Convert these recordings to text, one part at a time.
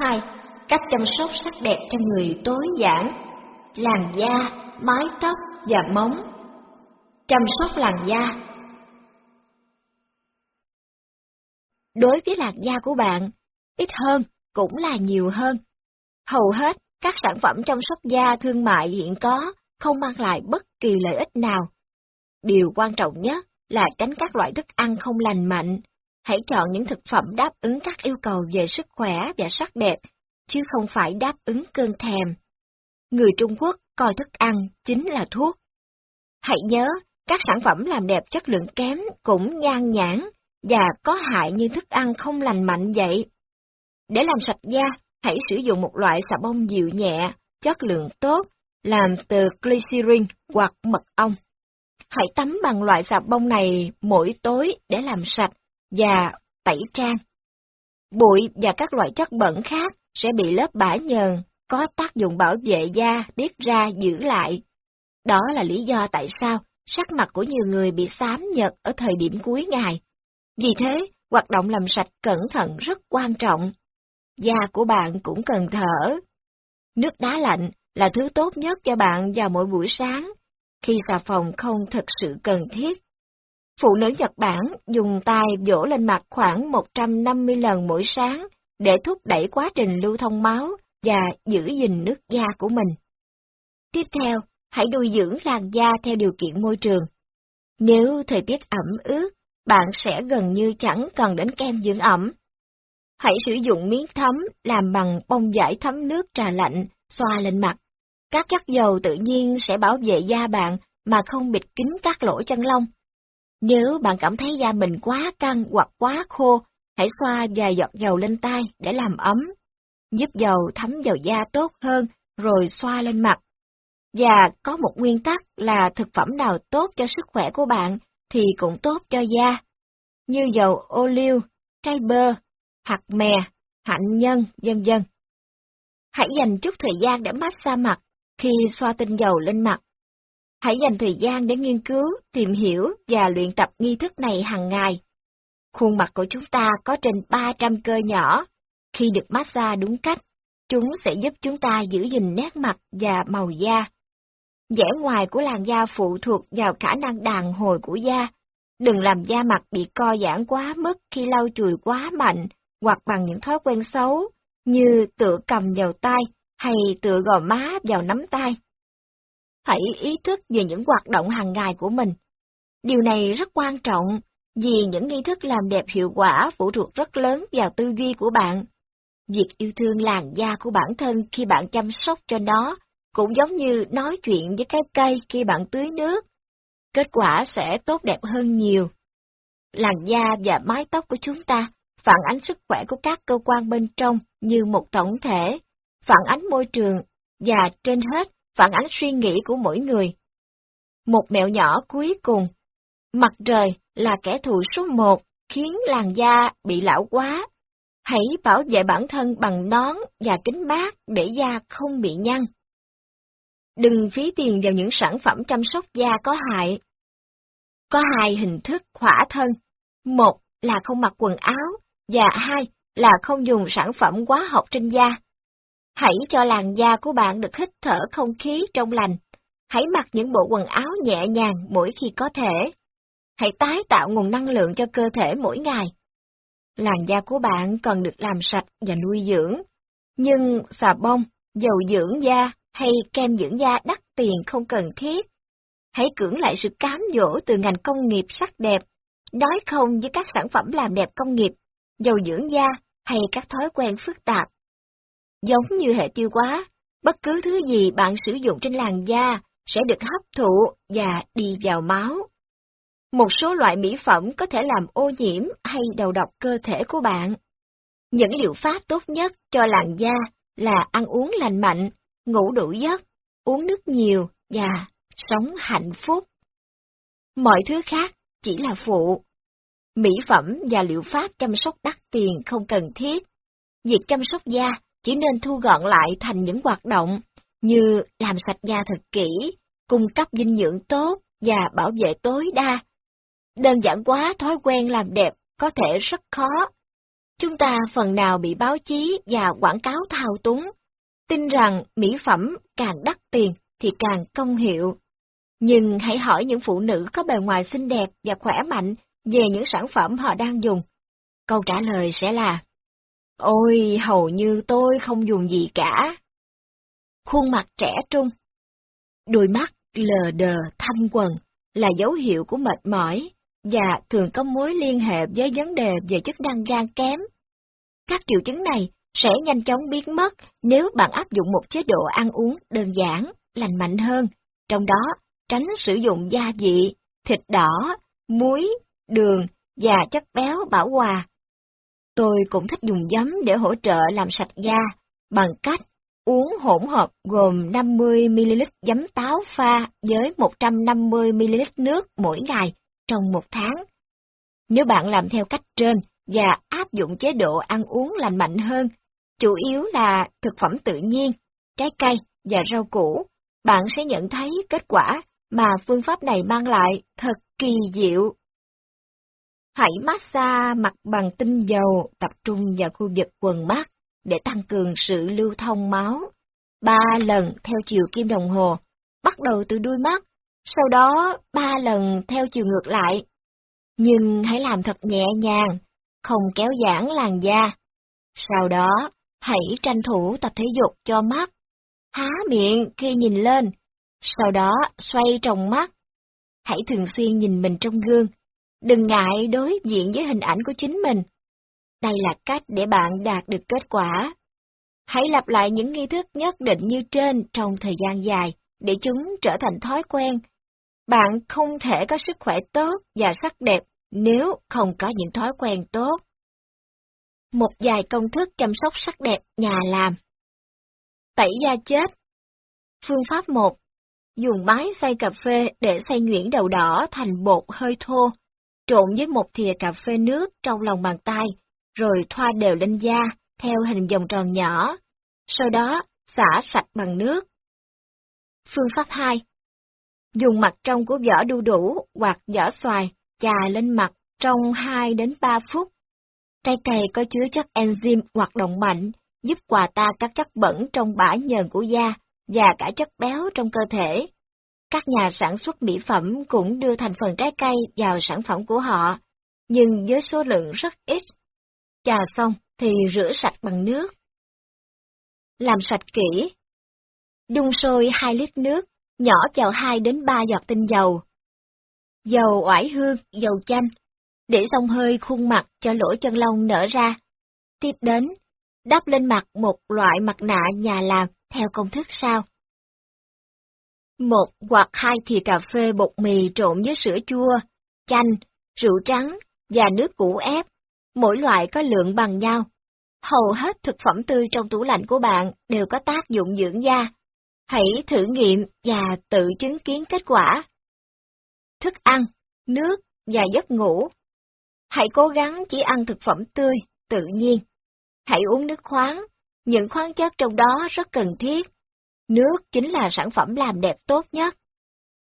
2. Cách chăm sóc sắc đẹp cho người tối giản, làn da, mái tóc và móng. Chăm sóc làn da Đối với làn da của bạn, ít hơn cũng là nhiều hơn. Hầu hết các sản phẩm chăm sóc da thương mại hiện có không mang lại bất kỳ lợi ích nào. Điều quan trọng nhất là tránh các loại thức ăn không lành mạnh. Hãy chọn những thực phẩm đáp ứng các yêu cầu về sức khỏe và sắc đẹp, chứ không phải đáp ứng cơn thèm. Người Trung Quốc coi thức ăn chính là thuốc. Hãy nhớ, các sản phẩm làm đẹp chất lượng kém cũng nhan nhãn và có hại như thức ăn không lành mạnh vậy. Để làm sạch da, hãy sử dụng một loại xà bông dịu nhẹ, chất lượng tốt, làm từ glycerin hoặc mật ong. Hãy tắm bằng loại xà bông này mỗi tối để làm sạch và tẩy trang. Bụi và các loại chất bẩn khác sẽ bị lớp bã nhờn có tác dụng bảo vệ da tiết ra giữ lại. Đó là lý do tại sao sắc mặt của nhiều người bị xám nhợt ở thời điểm cuối ngày. Vì thế, hoạt động làm sạch cẩn thận rất quan trọng. Da của bạn cũng cần thở. Nước đá lạnh là thứ tốt nhất cho bạn vào mỗi buổi sáng, khi xà phòng không thực sự cần thiết. Phụ nữ Nhật Bản dùng tay vỗ lên mặt khoảng 150 lần mỗi sáng để thúc đẩy quá trình lưu thông máu và giữ gìn nước da của mình. Tiếp theo, hãy nuôi dưỡng làn da theo điều kiện môi trường. Nếu thời tiết ẩm ướt, bạn sẽ gần như chẳng cần đến kem dưỡng ẩm. Hãy sử dụng miếng thấm làm bằng bông giải thấm nước trà lạnh, xoa lên mặt. Các chất dầu tự nhiên sẽ bảo vệ da bạn mà không bịt kín các lỗ chân lông. Nếu bạn cảm thấy da mình quá căng hoặc quá khô, hãy xoa vài giọt dầu lên tay để làm ấm, giúp dầu thấm vào da tốt hơn rồi xoa lên mặt. Và có một nguyên tắc là thực phẩm nào tốt cho sức khỏe của bạn thì cũng tốt cho da, như dầu ô liu, trái bơ, hạt mè, hạnh nhân, vân vân. Hãy dành chút thời gian để massage mặt khi xoa tinh dầu lên mặt. Hãy dành thời gian để nghiên cứu, tìm hiểu và luyện tập nghi thức này hàng ngày. Khuôn mặt của chúng ta có trên 300 cơ nhỏ. Khi được massage đúng cách, chúng sẽ giúp chúng ta giữ gìn nét mặt và màu da. Vẻ ngoài của làn da phụ thuộc vào khả năng đàn hồi của da. Đừng làm da mặt bị co giãn quá mức khi lau chùi quá mạnh hoặc bằng những thói quen xấu như tựa cầm vào tay hay tựa gò má vào nắm tay. Hãy ý thức về những hoạt động hàng ngày của mình. Điều này rất quan trọng vì những nghi thức làm đẹp hiệu quả phụ thuộc rất lớn vào tư duy của bạn. Việc yêu thương làn da của bản thân khi bạn chăm sóc cho nó cũng giống như nói chuyện với cái cây khi bạn tưới nước. Kết quả sẽ tốt đẹp hơn nhiều. Làn da và mái tóc của chúng ta phản ánh sức khỏe của các cơ quan bên trong như một tổng thể, phản ánh môi trường và trên hết phản ánh suy nghĩ của mỗi người. Một mẹo nhỏ cuối cùng, mặt trời là kẻ thù số một khiến làn da bị lão quá. Hãy bảo vệ bản thân bằng nón và kính mát để da không bị nhăn. Đừng phí tiền vào những sản phẩm chăm sóc da có hại. Có hai hình thức khỏa thân. Một là không mặc quần áo, và hai là không dùng sản phẩm hóa học trên da. Hãy cho làn da của bạn được hít thở không khí trong lành. Hãy mặc những bộ quần áo nhẹ nhàng mỗi khi có thể. Hãy tái tạo nguồn năng lượng cho cơ thể mỗi ngày. Làn da của bạn cần được làm sạch và nuôi dưỡng. Nhưng xà bông, dầu dưỡng da hay kem dưỡng da đắt tiền không cần thiết. Hãy cưỡng lại sự cám dỗ từ ngành công nghiệp sắc đẹp, nói không với các sản phẩm làm đẹp công nghiệp, dầu dưỡng da hay các thói quen phức tạp. Giống như hệ tiêu hóa, bất cứ thứ gì bạn sử dụng trên làn da sẽ được hấp thụ và đi vào máu. Một số loại mỹ phẩm có thể làm ô nhiễm hay đầu độc cơ thể của bạn. Những liệu pháp tốt nhất cho làn da là ăn uống lành mạnh, ngủ đủ giấc, uống nước nhiều và sống hạnh phúc. Mọi thứ khác chỉ là phụ. Mỹ phẩm và liệu pháp chăm sóc đắt tiền không cần thiết. Việc chăm sóc da chỉ nên thu gọn lại thành những hoạt động như làm sạch da thật kỹ, cung cấp dinh dưỡng tốt và bảo vệ tối đa. Đơn giản quá thói quen làm đẹp có thể rất khó. Chúng ta phần nào bị báo chí và quảng cáo thao túng, tin rằng mỹ phẩm càng đắt tiền thì càng công hiệu. Nhưng hãy hỏi những phụ nữ có bề ngoài xinh đẹp và khỏe mạnh về những sản phẩm họ đang dùng. Câu trả lời sẽ là, Ôi, hầu như tôi không dùng gì cả. Khuôn mặt trẻ trung, đôi mắt lờ đờ thâm quần là dấu hiệu của mệt mỏi và thường có mối liên hệ với vấn đề về chức năng gan kém. Các triệu chứng này sẽ nhanh chóng biến mất nếu bạn áp dụng một chế độ ăn uống đơn giản, lành mạnh hơn, trong đó tránh sử dụng gia vị, thịt đỏ, muối, đường và chất béo bảo hòa. Tôi cũng thích dùng giấm để hỗ trợ làm sạch da bằng cách uống hỗn hợp gồm 50ml giấm táo pha với 150ml nước mỗi ngày trong một tháng. Nếu bạn làm theo cách trên và áp dụng chế độ ăn uống lành mạnh hơn, chủ yếu là thực phẩm tự nhiên, trái cây và rau củ, bạn sẽ nhận thấy kết quả mà phương pháp này mang lại thật kỳ diệu. Hãy massage mặt bằng tinh dầu tập trung vào khu vực quần mắt để tăng cường sự lưu thông máu. Ba lần theo chiều kim đồng hồ, bắt đầu từ đuôi mắt, sau đó ba lần theo chiều ngược lại. Nhưng hãy làm thật nhẹ nhàng, không kéo giãn làn da. Sau đó, hãy tranh thủ tập thể dục cho mắt. Há miệng khi nhìn lên, sau đó xoay tròng mắt. Hãy thường xuyên nhìn mình trong gương, đừng ngại đối diện với hình ảnh của chính mình. Đây là cách để bạn đạt được kết quả. Hãy lặp lại những nghi thức nhất định như trên trong thời gian dài, để chúng trở thành thói quen. Bạn không thể có sức khỏe tốt và sắc đẹp nếu không có những thói quen tốt. Một vài công thức chăm sóc sắc đẹp nhà làm. Tẩy da chết. Phương pháp 1. Dùng máy xay cà phê để xay nhuyễn đầu đỏ thành bột hơi thô, trộn với một thìa cà phê nước trong lòng bàn tay, rồi thoa đều lên da theo hình vòng tròn nhỏ, sau đó xả sạch bằng nước. Phương pháp 2. Dùng mặt trong của vỏ đu đủ hoặc vỏ xoài chà lên mặt trong 2 đến 3 phút. Trái cây có chứa chất enzyme hoạt động mạnh, giúp hòa tan các chất bẩn trong bã nhờn của da và cả chất béo trong cơ thể. Các nhà sản xuất mỹ phẩm cũng đưa thành phần trái cây vào sản phẩm của họ, nhưng với số lượng rất ít. Chà xong thì rửa sạch bằng nước. Làm sạch kỹ. Đun sôi 2 lít nước, nhỏ vào 2 đến 3 giọt tinh dầu. Dầu oải hương, dầu chanh, để xông hơi khuôn mặt cho lỗ chân lông nở ra. Tiếp đến, đắp lên mặt một loại mặt nạ nhà làm theo công thức sau. Một hoặc hai thìa cà phê bột mì trộn với sữa chua, chanh, rượu trắng và nước củ ép, mỗi loại có lượng bằng nhau. Hầu hết thực phẩm tươi trong tủ lạnh của bạn đều có tác dụng dưỡng da. Hãy thử nghiệm và tự chứng kiến kết quả. Thức ăn, nước và giấc ngủ Hãy cố gắng chỉ ăn thực phẩm tươi, tự nhiên. Hãy uống nước khoáng, những khoáng chất trong đó rất cần thiết. Nước chính là sản phẩm làm đẹp tốt nhất.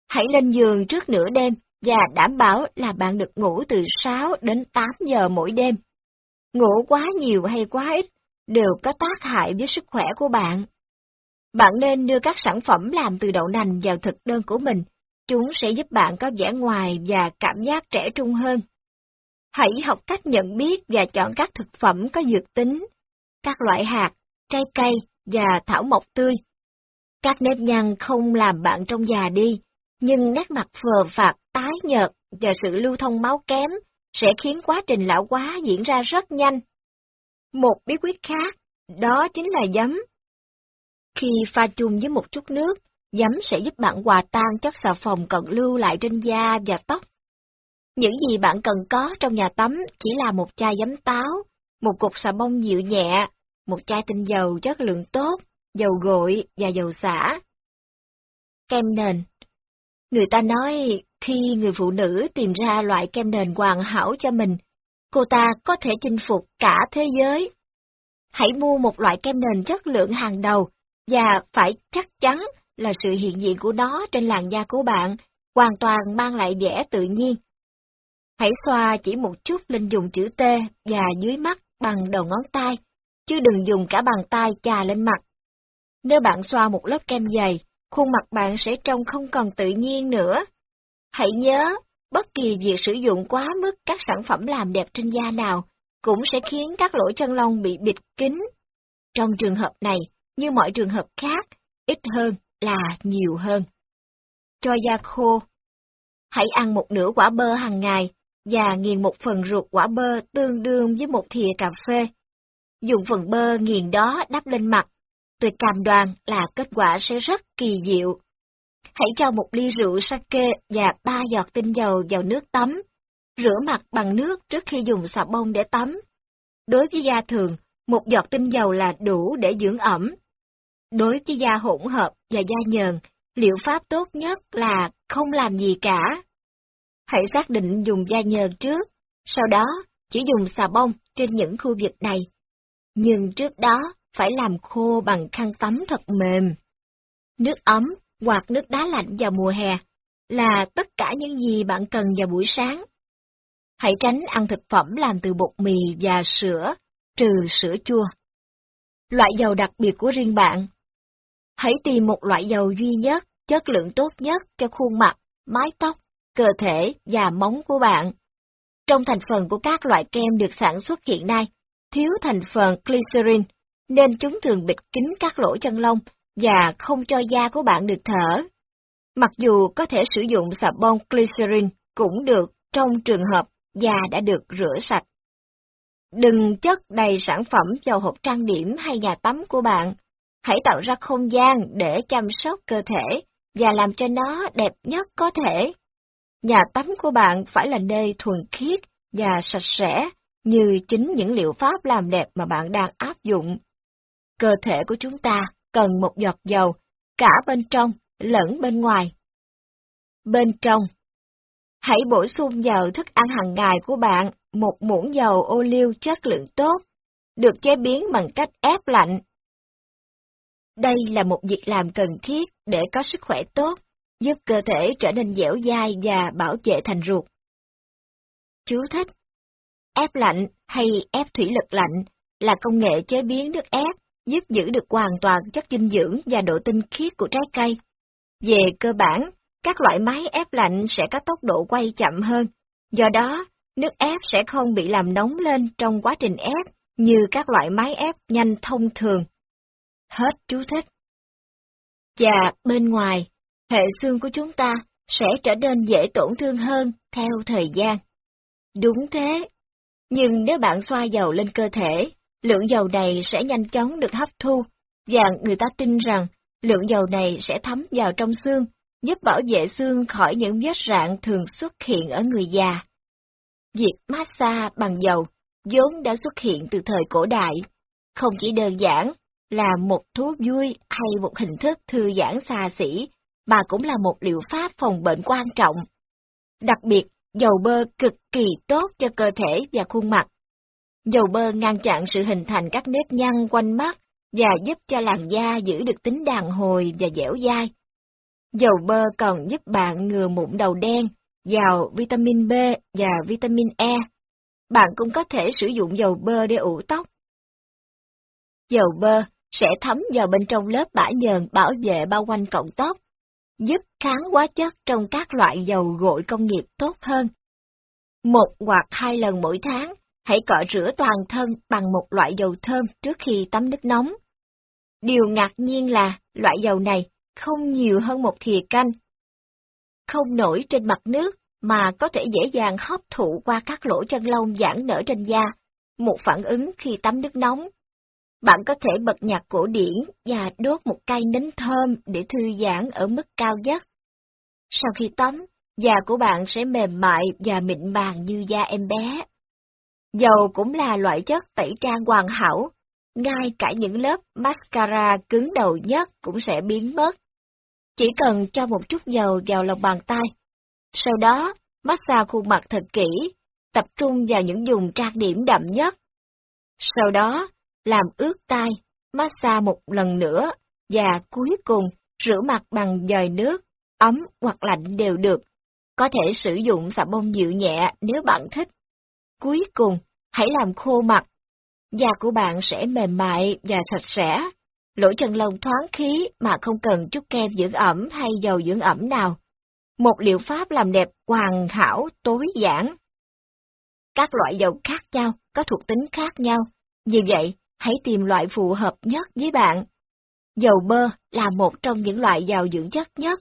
Hãy lên giường trước nửa đêm và đảm bảo là bạn được ngủ từ 6 đến 8 giờ mỗi đêm. Ngủ quá nhiều hay quá ít đều có tác hại với sức khỏe của bạn. Bạn nên đưa các sản phẩm làm từ đậu nành vào thực đơn của mình, chúng sẽ giúp bạn có vẻ ngoài và cảm giác trẻ trung hơn. Hãy học cách nhận biết và chọn các thực phẩm có dược tính, các loại hạt, trái cây và thảo mộc tươi. Các nếp nhăn không làm bạn trông già đi, nhưng nét mặt phờ phạt, tái nhợt và sự lưu thông máu kém sẽ khiến quá trình lão hóa diễn ra rất nhanh. Một bí quyết khác, đó chính là giấm. Khi pha chung với một chút nước, giấm sẽ giúp bạn hòa tan chất xà phòng cận lưu lại trên da và tóc những gì bạn cần có trong nhà tắm chỉ là một chai giấm táo, một cục xà bông dịu nhẹ, một chai tinh dầu chất lượng tốt, dầu gội và dầu xả. Kem nền Người ta nói khi người phụ nữ tìm ra loại kem nền hoàn hảo cho mình, cô ta có thể chinh phục cả thế giới. Hãy mua một loại kem nền chất lượng hàng đầu và phải chắc chắn là sự hiện diện của nó trên làn da của bạn hoàn toàn mang lại vẻ tự nhiên Hãy xoa chỉ một chút lên dùng chữ T và dưới mắt bằng đầu ngón tay, chứ đừng dùng cả bàn tay chà lên mặt. Nếu bạn xoa một lớp kem dày, khuôn mặt bạn sẽ trông không còn tự nhiên nữa. Hãy nhớ, bất kỳ việc sử dụng quá mức các sản phẩm làm đẹp trên da nào cũng sẽ khiến các lỗ chân lông bị bịt kín. Trong trường hợp này, như mọi trường hợp khác, ít hơn là nhiều hơn. Cho da khô Hãy ăn một nửa quả bơ hàng ngày và nghiền một phần ruột quả bơ tương đương với một thìa cà phê. Dùng phần bơ nghiền đó đắp lên mặt, tôi cam đoan là kết quả sẽ rất kỳ diệu. Hãy cho một ly rượu sake và ba giọt tinh dầu vào nước tắm. Rửa mặt bằng nước trước khi dùng xà bông để tắm. Đối với da thường, một giọt tinh dầu là đủ để dưỡng ẩm. Đối với da hỗn hợp và da nhờn, liệu pháp tốt nhất là không làm gì cả. Hãy xác định dùng da nhờn trước, sau đó chỉ dùng xà bông trên những khu vực này. Nhưng trước đó phải làm khô bằng khăn tắm thật mềm. Nước ấm hoặc nước đá lạnh vào mùa hè là tất cả những gì bạn cần vào buổi sáng. Hãy tránh ăn thực phẩm làm từ bột mì và sữa, trừ sữa chua. Loại dầu đặc biệt của riêng bạn. Hãy tìm một loại dầu duy nhất, chất lượng tốt nhất cho khuôn mặt, mái tóc, cơ thể và móng của bạn. Trong thành phần của các loại kem được sản xuất hiện nay, thiếu thành phần glycerin, nên chúng thường bịt kín các lỗ chân lông và không cho da của bạn được thở. Mặc dù có thể sử dụng xà bông glycerin cũng được trong trường hợp da đã được rửa sạch. Đừng chất đầy sản phẩm vào hộp trang điểm hay nhà tắm của bạn. Hãy tạo ra không gian để chăm sóc cơ thể và làm cho nó đẹp nhất có thể. Nhà tắm của bạn phải là nơi thuần khiết và sạch sẽ như chính những liệu pháp làm đẹp mà bạn đang áp dụng. Cơ thể của chúng ta cần một giọt dầu, cả bên trong lẫn bên ngoài. Bên trong Hãy bổ sung vào thức ăn hàng ngày của bạn một muỗng dầu ô liu chất lượng tốt, được chế biến bằng cách ép lạnh. Đây là một việc làm cần thiết để có sức khỏe tốt, giúp cơ thể trở nên dẻo dai và bảo vệ thành ruột. Chú thích Ép lạnh hay ép thủy lực lạnh là công nghệ chế biến nước ép giúp giữ được hoàn toàn chất dinh dưỡng và độ tinh khiết của trái cây. Về cơ bản, các loại máy ép lạnh sẽ có tốc độ quay chậm hơn, do đó nước ép sẽ không bị làm nóng lên trong quá trình ép như các loại máy ép nhanh thông thường. Hết chú thích. Và bên ngoài, hệ xương của chúng ta sẽ trở nên dễ tổn thương hơn theo thời gian. Đúng thế. Nhưng nếu bạn xoa dầu lên cơ thể, lượng dầu này sẽ nhanh chóng được hấp thu, và người ta tin rằng lượng dầu này sẽ thấm vào trong xương, giúp bảo vệ xương khỏi những vết rạn thường xuất hiện ở người già. Việc massage bằng dầu vốn đã xuất hiện từ thời cổ đại, không chỉ đơn giản là một thú vui hay một hình thức thư giãn xa xỉ, mà cũng là một liệu pháp phòng bệnh quan trọng. Đặc biệt, dầu bơ cực kỳ tốt cho cơ thể và khuôn mặt. Dầu bơ ngăn chặn sự hình thành các nếp nhăn quanh mắt và giúp cho làn da giữ được tính đàn hồi và dẻo dai. Dầu bơ còn giúp bạn ngừa mụn đầu đen, giàu vitamin B và vitamin E. Bạn cũng có thể sử dụng dầu bơ để ủ tóc. Dầu bơ sẽ thấm vào bên trong lớp bã nhờn bảo vệ bao quanh cọng tóc, giúp kháng hóa chất trong các loại dầu gội công nghiệp tốt hơn. Một hoặc hai lần mỗi tháng, hãy cọ rửa toàn thân bằng một loại dầu thơm trước khi tắm nước nóng. Điều ngạc nhiên là loại dầu này không nhiều hơn một thìa canh. Không nổi trên mặt nước mà có thể dễ dàng hấp thụ qua các lỗ chân lông giãn nở trên da, một phản ứng khi tắm nước nóng. Bạn có thể bật nhạc cổ điển và đốt một cây nến thơm để thư giãn ở mức cao nhất. Sau khi tắm, da của bạn sẽ mềm mại và mịn màng như da em bé. Dầu cũng là loại chất tẩy trang hoàn hảo, ngay cả những lớp mascara cứng đầu nhất cũng sẽ biến mất. Chỉ cần cho một chút dầu vào lòng bàn tay. Sau đó, massage khuôn mặt thật kỹ, tập trung vào những vùng trang điểm đậm nhất. Sau đó, làm ướt tay, massage một lần nữa, và cuối cùng rửa mặt bằng dời nước, ấm hoặc lạnh đều được. Có thể sử dụng xà bông dịu nhẹ nếu bạn thích. Cuối cùng, hãy làm khô mặt. da của bạn sẽ mềm mại và sạch sẽ, lỗ chân lông thoáng khí mà không cần chút kem dưỡng ẩm hay dầu dưỡng ẩm nào. Một liệu pháp làm đẹp hoàn hảo tối giản. Các loại dầu khác nhau có thuộc tính khác nhau, vì vậy hãy tìm loại phù hợp nhất với bạn. Dầu bơ là một trong những loại dầu dưỡng chất nhất.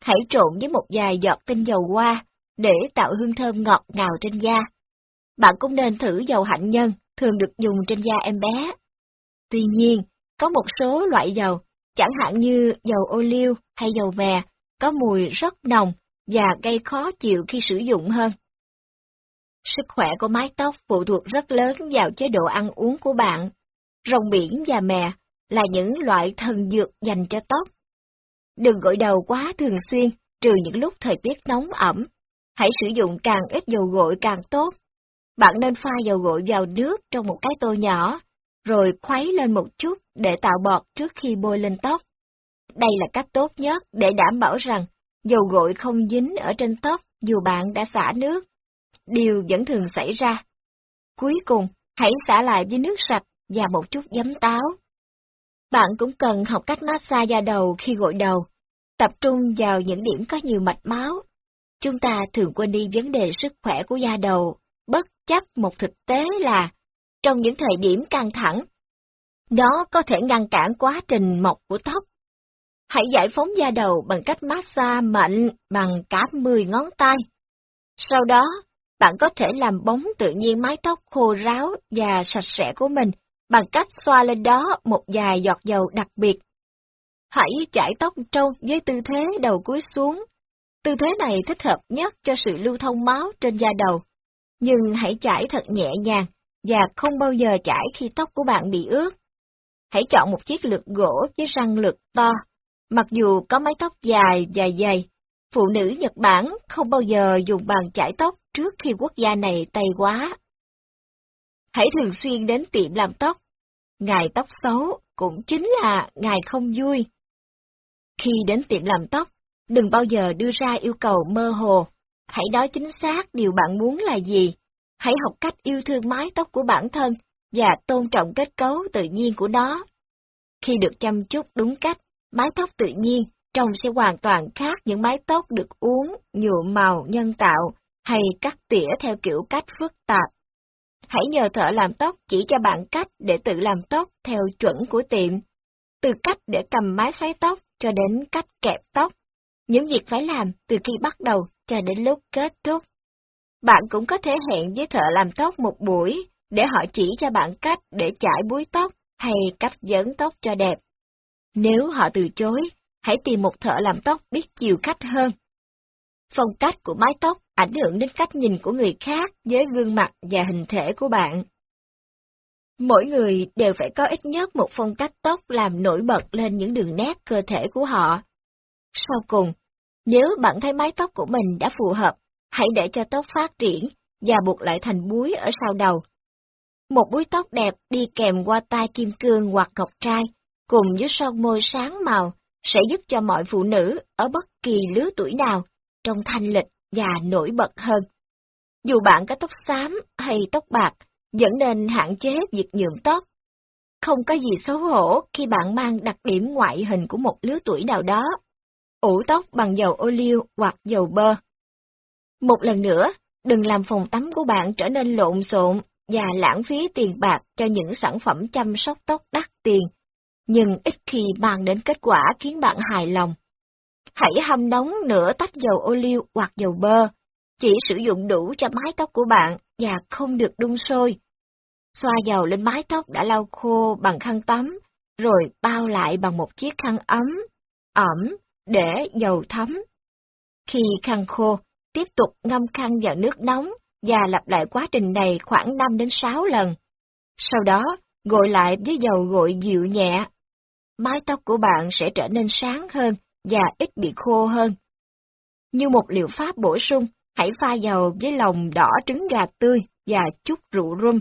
Hãy trộn với một vài giọt tinh dầu hoa để tạo hương thơm ngọt ngào trên da. Bạn cũng nên thử dầu hạnh nhân, thường được dùng trên da em bé. Tuy nhiên, có một số loại dầu, chẳng hạn như dầu ô liu hay dầu vè, có mùi rất nồng và gây khó chịu khi sử dụng hơn. Sức khỏe của mái tóc phụ thuộc rất lớn vào chế độ ăn uống của bạn. Rồng biển và mè là những loại thần dược dành cho tóc. Đừng gội đầu quá thường xuyên, trừ những lúc thời tiết nóng ẩm. Hãy sử dụng càng ít dầu gội càng tốt. Bạn nên pha dầu gội vào nước trong một cái tô nhỏ, rồi khuấy lên một chút để tạo bọt trước khi bôi lên tóc. Đây là cách tốt nhất để đảm bảo rằng dầu gội không dính ở trên tóc dù bạn đã xả nước. Điều vẫn thường xảy ra. Cuối cùng, hãy xả lại với nước sạch và một chút giấm táo. Bạn cũng cần học cách massage da đầu khi gội đầu, tập trung vào những điểm có nhiều mạch máu. Chúng ta thường quên đi vấn đề sức khỏe của da đầu, bất chấp một thực tế là, trong những thời điểm căng thẳng, nó có thể ngăn cản quá trình mọc của tóc. Hãy giải phóng da đầu bằng cách massage mạnh bằng cả 10 ngón tay. Sau đó, bạn có thể làm bóng tự nhiên mái tóc khô ráo và sạch sẽ của mình bằng cách xoa lên đó một vài giọt dầu đặc biệt. Hãy chải tóc trâu với tư thế đầu cúi xuống. Tư thế này thích hợp nhất cho sự lưu thông máu trên da đầu. Nhưng hãy chải thật nhẹ nhàng và không bao giờ chải khi tóc của bạn bị ướt. Hãy chọn một chiếc lược gỗ với răng lược to. Mặc dù có mái tóc dài và dày, phụ nữ Nhật Bản không bao giờ dùng bàn chải tóc trước khi quốc gia này tay quá. Hãy thường xuyên đến tiệm làm tóc. Ngày tóc xấu cũng chính là ngày không vui. Khi đến tiệm làm tóc, đừng bao giờ đưa ra yêu cầu mơ hồ. Hãy nói chính xác điều bạn muốn là gì. Hãy học cách yêu thương mái tóc của bản thân và tôn trọng kết cấu tự nhiên của nó. Khi được chăm chút đúng cách, mái tóc tự nhiên trông sẽ hoàn toàn khác những mái tóc được uống, nhuộm màu nhân tạo hay cắt tỉa theo kiểu cách phức tạp. Hãy nhờ thợ làm tóc chỉ cho bạn cách để tự làm tóc theo chuẩn của tiệm. Từ cách để cầm máy sấy tóc cho đến cách kẹp tóc. Những việc phải làm từ khi bắt đầu cho đến lúc kết thúc. Bạn cũng có thể hẹn với thợ làm tóc một buổi để họ chỉ cho bạn cách để chải búi tóc hay cách vấn tóc cho đẹp. Nếu họ từ chối, hãy tìm một thợ làm tóc biết chiều khách hơn. Phong cách của mái tóc ảnh hưởng đến cách nhìn của người khác với gương mặt và hình thể của bạn. Mỗi người đều phải có ít nhất một phong cách tóc làm nổi bật lên những đường nét cơ thể của họ. Sau cùng, nếu bạn thấy mái tóc của mình đã phù hợp, hãy để cho tóc phát triển và buộc lại thành búi ở sau đầu. Một búi tóc đẹp đi kèm qua tai kim cương hoặc ngọc trai, cùng với son môi sáng màu, sẽ giúp cho mọi phụ nữ ở bất kỳ lứa tuổi nào trông thanh lịch và nổi bật hơn. Dù bạn có tóc xám hay tóc bạc, vẫn nên hạn chế việc nhuộm tóc. Không có gì xấu hổ khi bạn mang đặc điểm ngoại hình của một lứa tuổi nào đó. Ủ tóc bằng dầu ô liu hoặc dầu bơ. Một lần nữa, đừng làm phòng tắm của bạn trở nên lộn xộn và lãng phí tiền bạc cho những sản phẩm chăm sóc tóc đắt tiền, nhưng ít khi mang đến kết quả khiến bạn hài lòng. Hãy hâm nóng nửa tách dầu ô liu hoặc dầu bơ, chỉ sử dụng đủ cho mái tóc của bạn và không được đun sôi. Xoa dầu lên mái tóc đã lau khô bằng khăn tắm, rồi bao lại bằng một chiếc khăn ấm, ẩm, để dầu thấm. Khi khăn khô, tiếp tục ngâm khăn vào nước nóng và lặp lại quá trình này khoảng 5 đến 6 lần. Sau đó, gội lại với dầu gội dịu nhẹ. Mái tóc của bạn sẽ trở nên sáng hơn và ít bị khô hơn. Như một liệu pháp bổ sung, hãy pha dầu với lòng đỏ trứng gà tươi và chút rượu rum.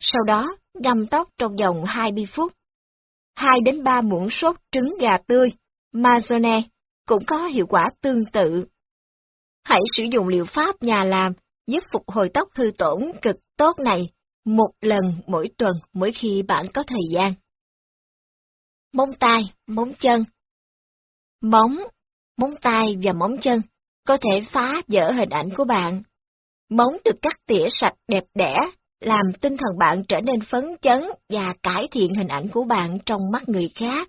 Sau đó, ngâm tóc trong vòng 20 phút. 2 đến 3 muỗng sốt trứng gà tươi, Mazone, cũng có hiệu quả tương tự. Hãy sử dụng liệu pháp nhà làm giúp phục hồi tóc hư tổn cực tốt này một lần mỗi tuần mỗi khi bạn có thời gian. Móng tay, móng chân Móng, móng tay và móng chân có thể phá vỡ hình ảnh của bạn. Móng được cắt tỉa sạch đẹp đẽ, làm tinh thần bạn trở nên phấn chấn và cải thiện hình ảnh của bạn trong mắt người khác.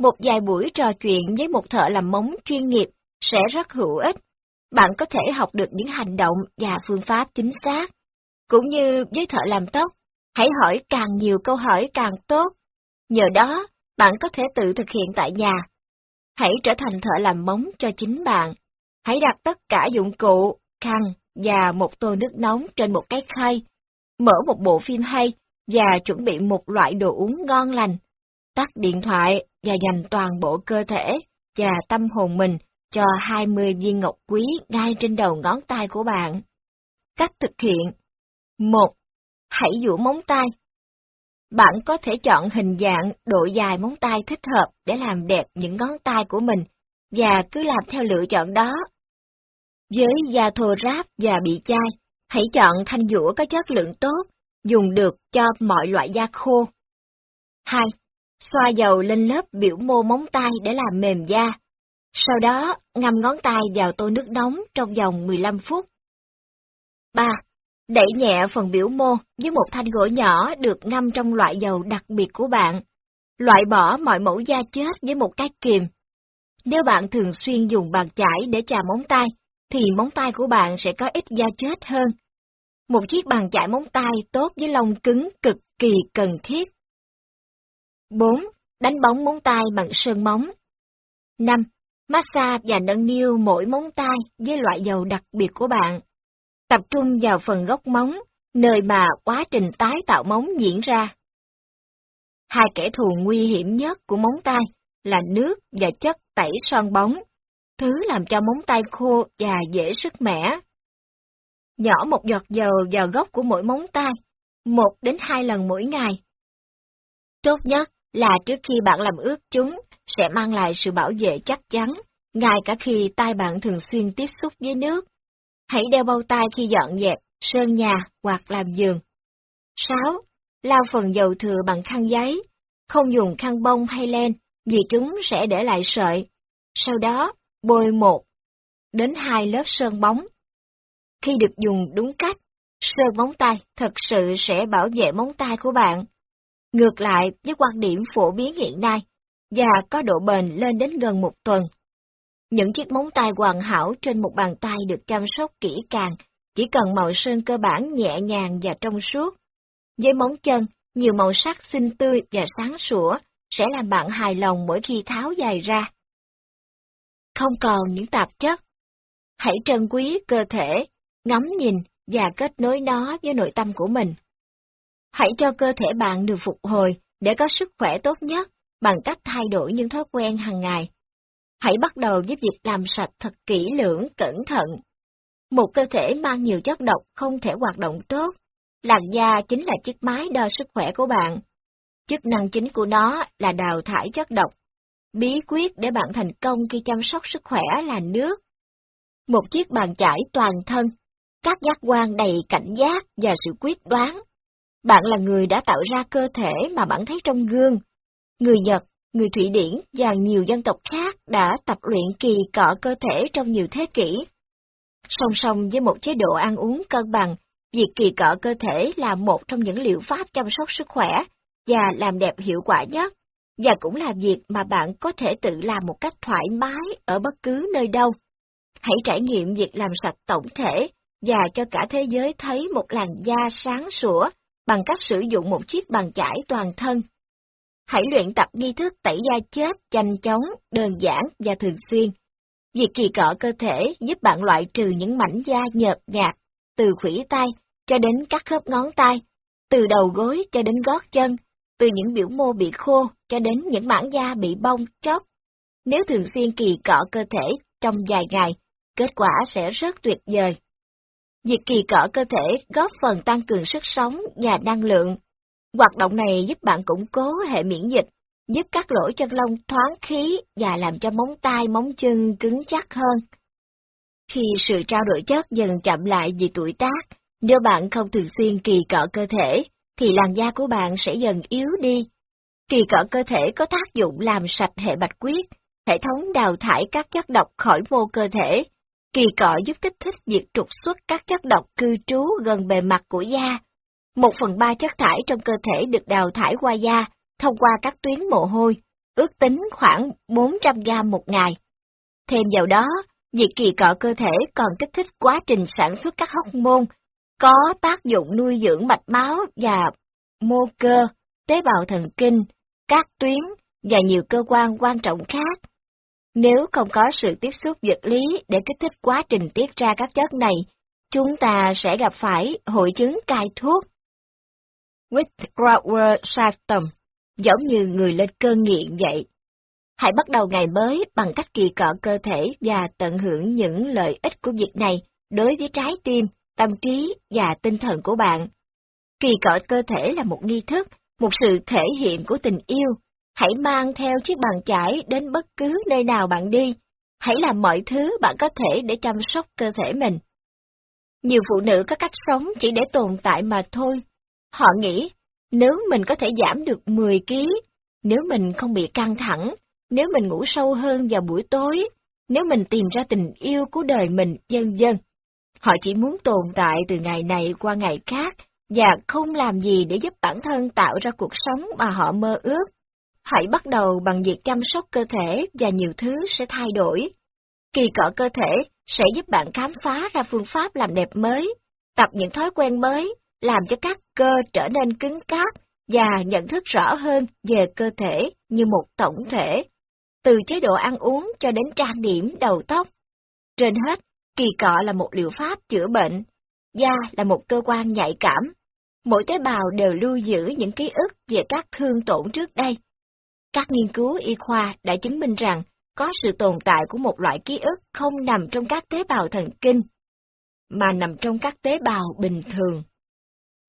Một vài buổi trò chuyện với một thợ làm móng chuyên nghiệp sẽ rất hữu ích. Bạn có thể học được những hành động và phương pháp chính xác. Cũng như với thợ làm tóc, hãy hỏi càng nhiều câu hỏi càng tốt. Nhờ đó, bạn có thể tự thực hiện tại nhà. Hãy trở thành thợ làm móng cho chính bạn. Hãy đặt tất cả dụng cụ, khăn và một tô nước nóng trên một cái khay. Mở một bộ phim hay và chuẩn bị một loại đồ uống ngon lành. Tắt điện thoại và dành toàn bộ cơ thể và tâm hồn mình cho 20 viên ngọc quý ngay trên đầu ngón tay của bạn. Cách thực hiện 1. Hãy dũa móng tay. Bạn có thể chọn hình dạng, độ dài móng tay thích hợp để làm đẹp những ngón tay của mình, và cứ làm theo lựa chọn đó. Với da thô ráp và bị chai, hãy chọn thanh dũa có chất lượng tốt, dùng được cho mọi loại da khô. 2. Xoa dầu lên lớp biểu mô móng tay để làm mềm da. Sau đó, ngâm ngón tay vào tô nước nóng trong vòng 15 phút. 3. Đẩy nhẹ phần biểu mô với một thanh gỗ nhỏ được ngâm trong loại dầu đặc biệt của bạn. Loại bỏ mọi mẫu da chết với một cái kìm. Nếu bạn thường xuyên dùng bàn chải để chà móng tay, thì móng tay của bạn sẽ có ít da chết hơn. Một chiếc bàn chải móng tay tốt với lông cứng cực kỳ cần thiết. 4. Đánh bóng móng tay bằng sơn móng. 5. Massage và nâng niu mỗi móng tay với loại dầu đặc biệt của bạn. Tập trung vào phần gốc móng, nơi mà quá trình tái tạo móng diễn ra. Hai kẻ thù nguy hiểm nhất của móng tay là nước và chất tẩy son bóng, thứ làm cho móng tay khô và dễ sức mẻ. Nhỏ một giọt dầu vào gốc của mỗi móng tay, một đến hai lần mỗi ngày. Tốt nhất là trước khi bạn làm ướt chúng, sẽ mang lại sự bảo vệ chắc chắn, ngay cả khi tay bạn thường xuyên tiếp xúc với nước. Hãy đeo bao tay khi dọn dẹp, sơn nhà hoặc làm giường. 6. Lau phần dầu thừa bằng khăn giấy, không dùng khăn bông hay len vì chúng sẽ để lại sợi. Sau đó, bôi một đến hai lớp sơn bóng. Khi được dùng đúng cách, sơn móng tay thật sự sẽ bảo vệ móng tay của bạn. Ngược lại với quan điểm phổ biến hiện nay, và có độ bền lên đến gần một tuần. Những chiếc móng tay hoàn hảo trên một bàn tay được chăm sóc kỹ càng, chỉ cần màu sơn cơ bản nhẹ nhàng và trong suốt. Với móng chân, nhiều màu sắc xinh tươi và sáng sủa sẽ làm bạn hài lòng mỗi khi tháo giày ra. Không còn những tạp chất. Hãy trân quý cơ thể, ngắm nhìn và kết nối nó với nội tâm của mình. Hãy cho cơ thể bạn được phục hồi để có sức khỏe tốt nhất bằng cách thay đổi những thói quen hàng ngày. Hãy bắt đầu với việc làm sạch thật kỹ lưỡng, cẩn thận. Một cơ thể mang nhiều chất độc không thể hoạt động tốt. Làn da chính là chiếc máy đo sức khỏe của bạn. Chức năng chính của nó là đào thải chất độc. Bí quyết để bạn thành công khi chăm sóc sức khỏe là nước. Một chiếc bàn chải toàn thân, các giác quan đầy cảnh giác và sự quyết đoán. Bạn là người đã tạo ra cơ thể mà bạn thấy trong gương. Người Nhật, người Thụy Điển và nhiều dân tộc khác đã tập luyện kỳ cọ cơ thể trong nhiều thế kỷ. Song song với một chế độ ăn uống cân bằng, việc kỳ cọ cơ thể là một trong những liệu pháp chăm sóc sức khỏe và làm đẹp hiệu quả nhất, và cũng là việc mà bạn có thể tự làm một cách thoải mái ở bất cứ nơi đâu. Hãy trải nghiệm việc làm sạch tổng thể và cho cả thế giới thấy một làn da sáng sủa bằng cách sử dụng một chiếc bàn chải toàn thân. Hãy luyện tập nghi thức tẩy da chết chanh chóng, đơn giản và thường xuyên. Việc kỳ cọ cơ thể giúp bạn loại trừ những mảnh da nhợt nhạt, từ khủy tay cho đến các khớp ngón tay, từ đầu gối cho đến gót chân, từ những biểu mô bị khô cho đến những mảng da bị bong, tróc. Nếu thường xuyên kỳ cọ cơ thể trong vài ngày, kết quả sẽ rất tuyệt vời. Việc kỳ cọ cơ thể góp phần tăng cường sức sống và năng lượng. Hoạt động này giúp bạn củng cố hệ miễn dịch, giúp các lỗ chân lông thoáng khí và làm cho móng tay móng chân cứng chắc hơn. Khi sự trao đổi chất dần chậm lại vì tuổi tác, Nếu bạn không thường xuyên kỳ cọ cơ thể, thì làn da của bạn sẽ dần yếu đi. Kỳ cọ cơ thể có tác dụng làm sạch hệ bạch huyết, hệ thống đào thải các chất độc khỏi mô cơ thể. Kỳ cọ giúp kích thích việc trục xuất các chất độc cư trú gần bề mặt của da. Một phần ba chất thải trong cơ thể được đào thải qua da thông qua các tuyến mồ hôi, ước tính khoảng 400 gram một ngày. Thêm vào đó, việc kỳ cọ cơ thể còn kích thích quá trình sản xuất các hormone, có tác dụng nuôi dưỡng mạch máu và mô cơ, tế bào thần kinh, các tuyến và nhiều cơ quan quan trọng khác. Nếu không có sự tiếp xúc vật lý để kích thích quá trình tiết ra các chất này, chúng ta sẽ gặp phải hội chứng cai thuốc. Withdrawal symptom, giống như người lên cơn nghiện vậy. Hãy bắt đầu ngày mới bằng cách kỳ cọ cơ thể và tận hưởng những lợi ích của việc này đối với trái tim, tâm trí và tinh thần của bạn. Kỳ cọ cơ thể là một nghi thức, một sự thể hiện của tình yêu. Hãy mang theo chiếc bàn chải đến bất cứ nơi nào bạn đi. Hãy làm mọi thứ bạn có thể để chăm sóc cơ thể mình. Nhiều phụ nữ có cách sống chỉ để tồn tại mà thôi. Họ nghĩ, nếu mình có thể giảm được 10 kg, nếu mình không bị căng thẳng, nếu mình ngủ sâu hơn vào buổi tối, nếu mình tìm ra tình yêu của đời mình, dân dân. Họ chỉ muốn tồn tại từ ngày này qua ngày khác, và không làm gì để giúp bản thân tạo ra cuộc sống mà họ mơ ước. Hãy bắt đầu bằng việc chăm sóc cơ thể và nhiều thứ sẽ thay đổi. Kỳ cọ cơ thể sẽ giúp bạn khám phá ra phương pháp làm đẹp mới, tập những thói quen mới, làm cho các cơ trở nên cứng cáp và nhận thức rõ hơn về cơ thể như một tổng thể, từ chế độ ăn uống cho đến trang điểm đầu tóc. Trên hết, kỳ cọ là một liệu pháp chữa bệnh, da là một cơ quan nhạy cảm, mỗi tế bào đều lưu giữ những ký ức về các thương tổn trước đây. Các nghiên cứu y khoa đã chứng minh rằng có sự tồn tại của một loại ký ức không nằm trong các tế bào thần kinh, mà nằm trong các tế bào bình thường.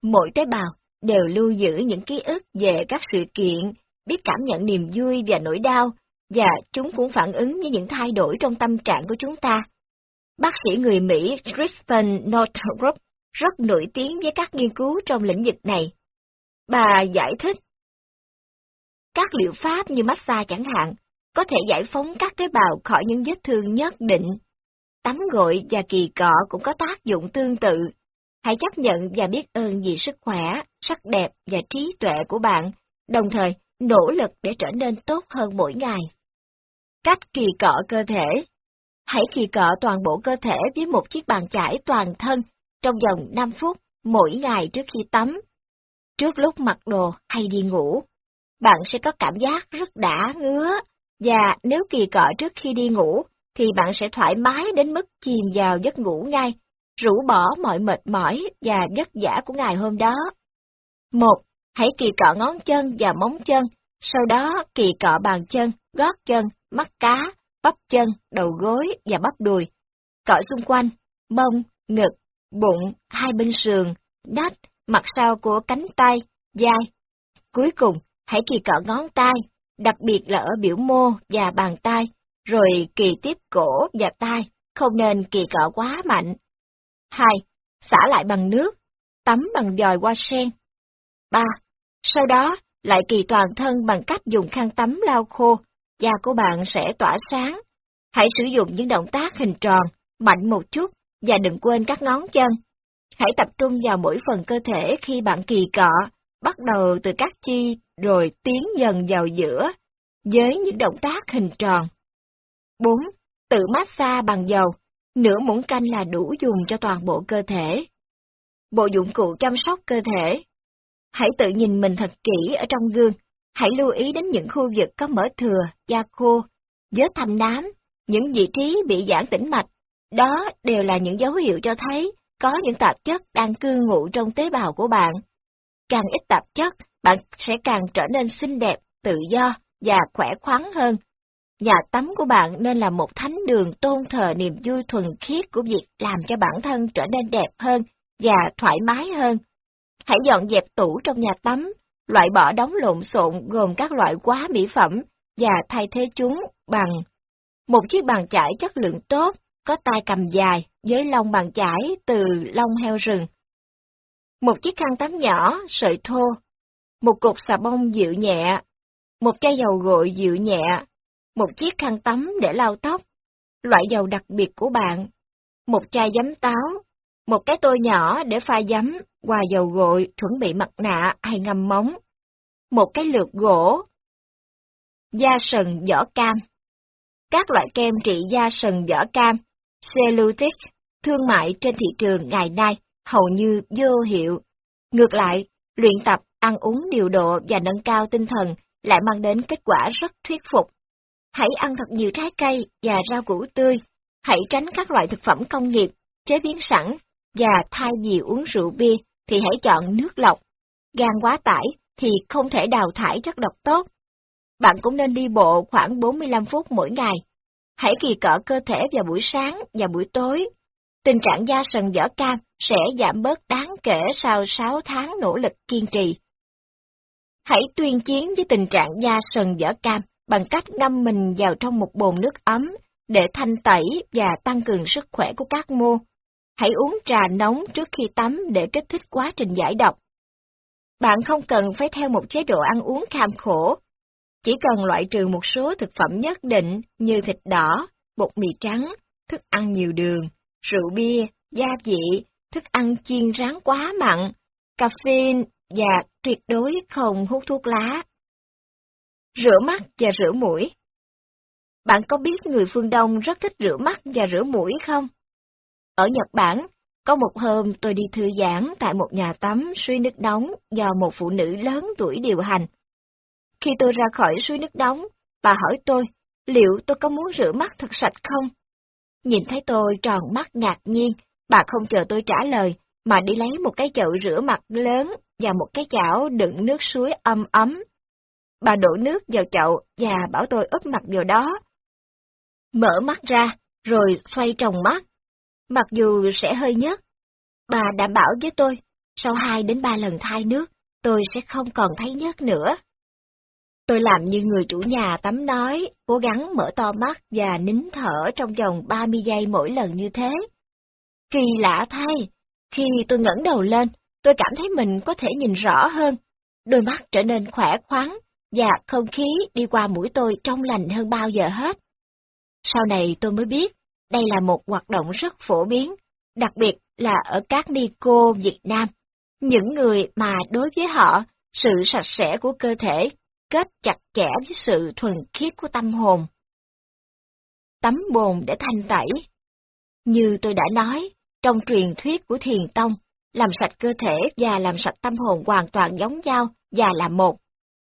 Mỗi tế bào đều lưu giữ những ký ức về các sự kiện, biết cảm nhận niềm vui và nỗi đau, và chúng cũng phản ứng với những thay đổi trong tâm trạng của chúng ta. Bác sĩ người Mỹ Kristen Northrop rất nổi tiếng với các nghiên cứu trong lĩnh vực này. Bà giải thích, các liệu pháp như massage chẳng hạn, có thể giải phóng các tế bào khỏi những vết thương nhất định. Tắm gội và kỳ cọ cũng có tác dụng tương tự. Hãy chấp nhận và biết ơn vì sức khỏe, sắc đẹp và trí tuệ của bạn, đồng thời nỗ lực để trở nên tốt hơn mỗi ngày. Cách kỳ cọ cơ thể Hãy kỳ cọ toàn bộ cơ thể với một chiếc bàn chải toàn thân trong vòng 5 phút mỗi ngày trước khi tắm. Trước lúc mặc đồ hay đi ngủ, bạn sẽ có cảm giác rất đã ngứa, và nếu kỳ cọ trước khi đi ngủ, thì bạn sẽ thoải mái đến mức chìm vào giấc ngủ ngay, rũ bỏ mọi mệt mỏi và vất vả của ngày hôm đó. Một, hãy kỳ cọ ngón chân và móng chân, sau đó kỳ cọ bàn chân, gót chân, mắt cá, bắp chân, đầu gối và bắp đùi. Cọ xung quanh, mông, ngực, bụng, hai bên sườn, nách, mặt sau của cánh tay, vai. Cuối cùng, hãy kỳ cọ ngón tay, đặc biệt là ở biểu mô và bàn tay, rồi kỳ tiếp cổ và tay, không nên kỳ cọ quá mạnh. 2. Xả lại bằng nước, tắm bằng dòi hoa sen. 3. Sau đó, lại kỳ toàn thân bằng cách dùng khăn tắm lau khô, da của bạn sẽ tỏa sáng. Hãy sử dụng những động tác hình tròn, mạnh một chút, và đừng quên các ngón chân. Hãy tập trung vào mỗi phần cơ thể khi bạn kỳ cọ, bắt đầu từ các chi rồi tiến dần vào giữa, với những động tác hình tròn. 4. Tự massage bằng dầu, nửa muỗng canh là đủ dùng cho toàn bộ cơ thể. Bộ dụng cụ chăm sóc cơ thể Hãy tự nhìn mình thật kỹ ở trong gương, hãy lưu ý đến những khu vực có mỡ thừa, da khô, vết thâm nám, những vị trí bị giãn tĩnh mạch, đó đều là những dấu hiệu cho thấy có những tạp chất đang cư ngụ trong tế bào của bạn. Càng ít tạp chất, bạn sẽ càng trở nên xinh đẹp, tự do và khỏe khoắn hơn. Nhà tắm của bạn nên là một thánh đường tôn thờ niềm vui thuần khiết của việc làm cho bản thân trở nên đẹp hơn và thoải mái hơn. Hãy dọn dẹp tủ trong nhà tắm, loại bỏ đống lộn xộn gồm các loại quá mỹ phẩm và thay thế chúng bằng một chiếc bàn chải chất lượng tốt, có tay cầm dài, với lông bàn chải từ lông heo rừng, một chiếc khăn tắm nhỏ, sợi thô, một cục xà bông dịu nhẹ, một chai dầu gội dịu nhẹ, một chiếc khăn tắm để lau tóc, loại dầu đặc biệt của bạn, một chai giấm táo, một cái tô nhỏ để pha giấm, quà dầu gội, chuẩn bị mặt nạ hay ngâm móng, một cái lược gỗ, da sần vỏ cam. Các loại kem trị da sần vỏ cam, cellulite, thương mại trên thị trường ngày nay hầu như vô hiệu. Ngược lại, luyện tập, ăn uống điều độ và nâng cao tinh thần lại mang đến kết quả rất thuyết phục. Hãy ăn thật nhiều trái cây và rau củ tươi, hãy tránh các loại thực phẩm công nghiệp, chế biến sẵn, và thay vì uống rượu bia thì hãy chọn nước lọc. Gan quá tải thì không thể đào thải chất độc tốt. Bạn cũng nên đi bộ khoảng 45 phút mỗi ngày. Hãy kỳ cọ cơ thể vào buổi sáng và buổi tối. Tình trạng da sần dở cam sẽ giảm bớt đáng kể sau 6 tháng nỗ lực kiên trì. Hãy tuyên chiến với tình trạng da sần vỏ cam bằng cách ngâm mình vào trong một bồn nước ấm để thanh tẩy và tăng cường sức khỏe của các mô. Hãy uống trà nóng trước khi tắm để kích thích quá trình giải độc. Bạn không cần phải theo một chế độ ăn uống kham khổ. Chỉ cần loại trừ một số thực phẩm nhất định như thịt đỏ, bột mì trắng, thức ăn nhiều đường, rượu bia, gia vị, thức ăn chiên rán quá mặn, caffeine và tuyệt đối không hút thuốc lá. Rửa mắt và rửa mũi Bạn có biết người phương Đông rất thích rửa mắt và rửa mũi không? Ở Nhật Bản, có một hôm tôi đi thư giãn tại một nhà tắm suối nước nóng do một phụ nữ lớn tuổi điều hành. Khi tôi ra khỏi suối nước nóng, bà hỏi tôi liệu tôi có muốn rửa mắt thật sạch không? Nhìn thấy tôi tròn mắt ngạc nhiên, bà không chờ tôi trả lời, mà đi lấy một cái chậu rửa mặt lớn và một cái chảo đựng nước suối âm ấm. Bà đổ nước vào chậu và bảo tôi úp mặt vào đó. Mở mắt ra, rồi xoay tròng mắt. Mặc dù sẽ hơi nhớt, bà đảm bảo với tôi, sau hai đến ba lần thay nước, tôi sẽ không còn thấy nhớt nữa. Tôi làm như người chủ nhà tắm nói, cố gắng mở to mắt và nín thở trong vòng 30 giây mỗi lần như thế. Kỳ lạ thay, khi tôi ngẩng đầu lên, tôi cảm thấy mình có thể nhìn rõ hơn, đôi mắt trở nên khỏe khoắn, và không khí đi qua mũi tôi trong lành hơn bao giờ hết. Sau này tôi mới biết, đây là một hoạt động rất phổ biến, đặc biệt là ở các ni cô Việt Nam. Những người mà đối với họ, sự sạch sẽ của cơ thể kết chặt chẽ với sự thuần khiết của tâm hồn. Tắm bồn để thanh tẩy Như tôi đã nói, trong truyền thuyết của thiền tông, làm sạch cơ thể và làm sạch tâm hồn hoàn toàn giống nhau và là một.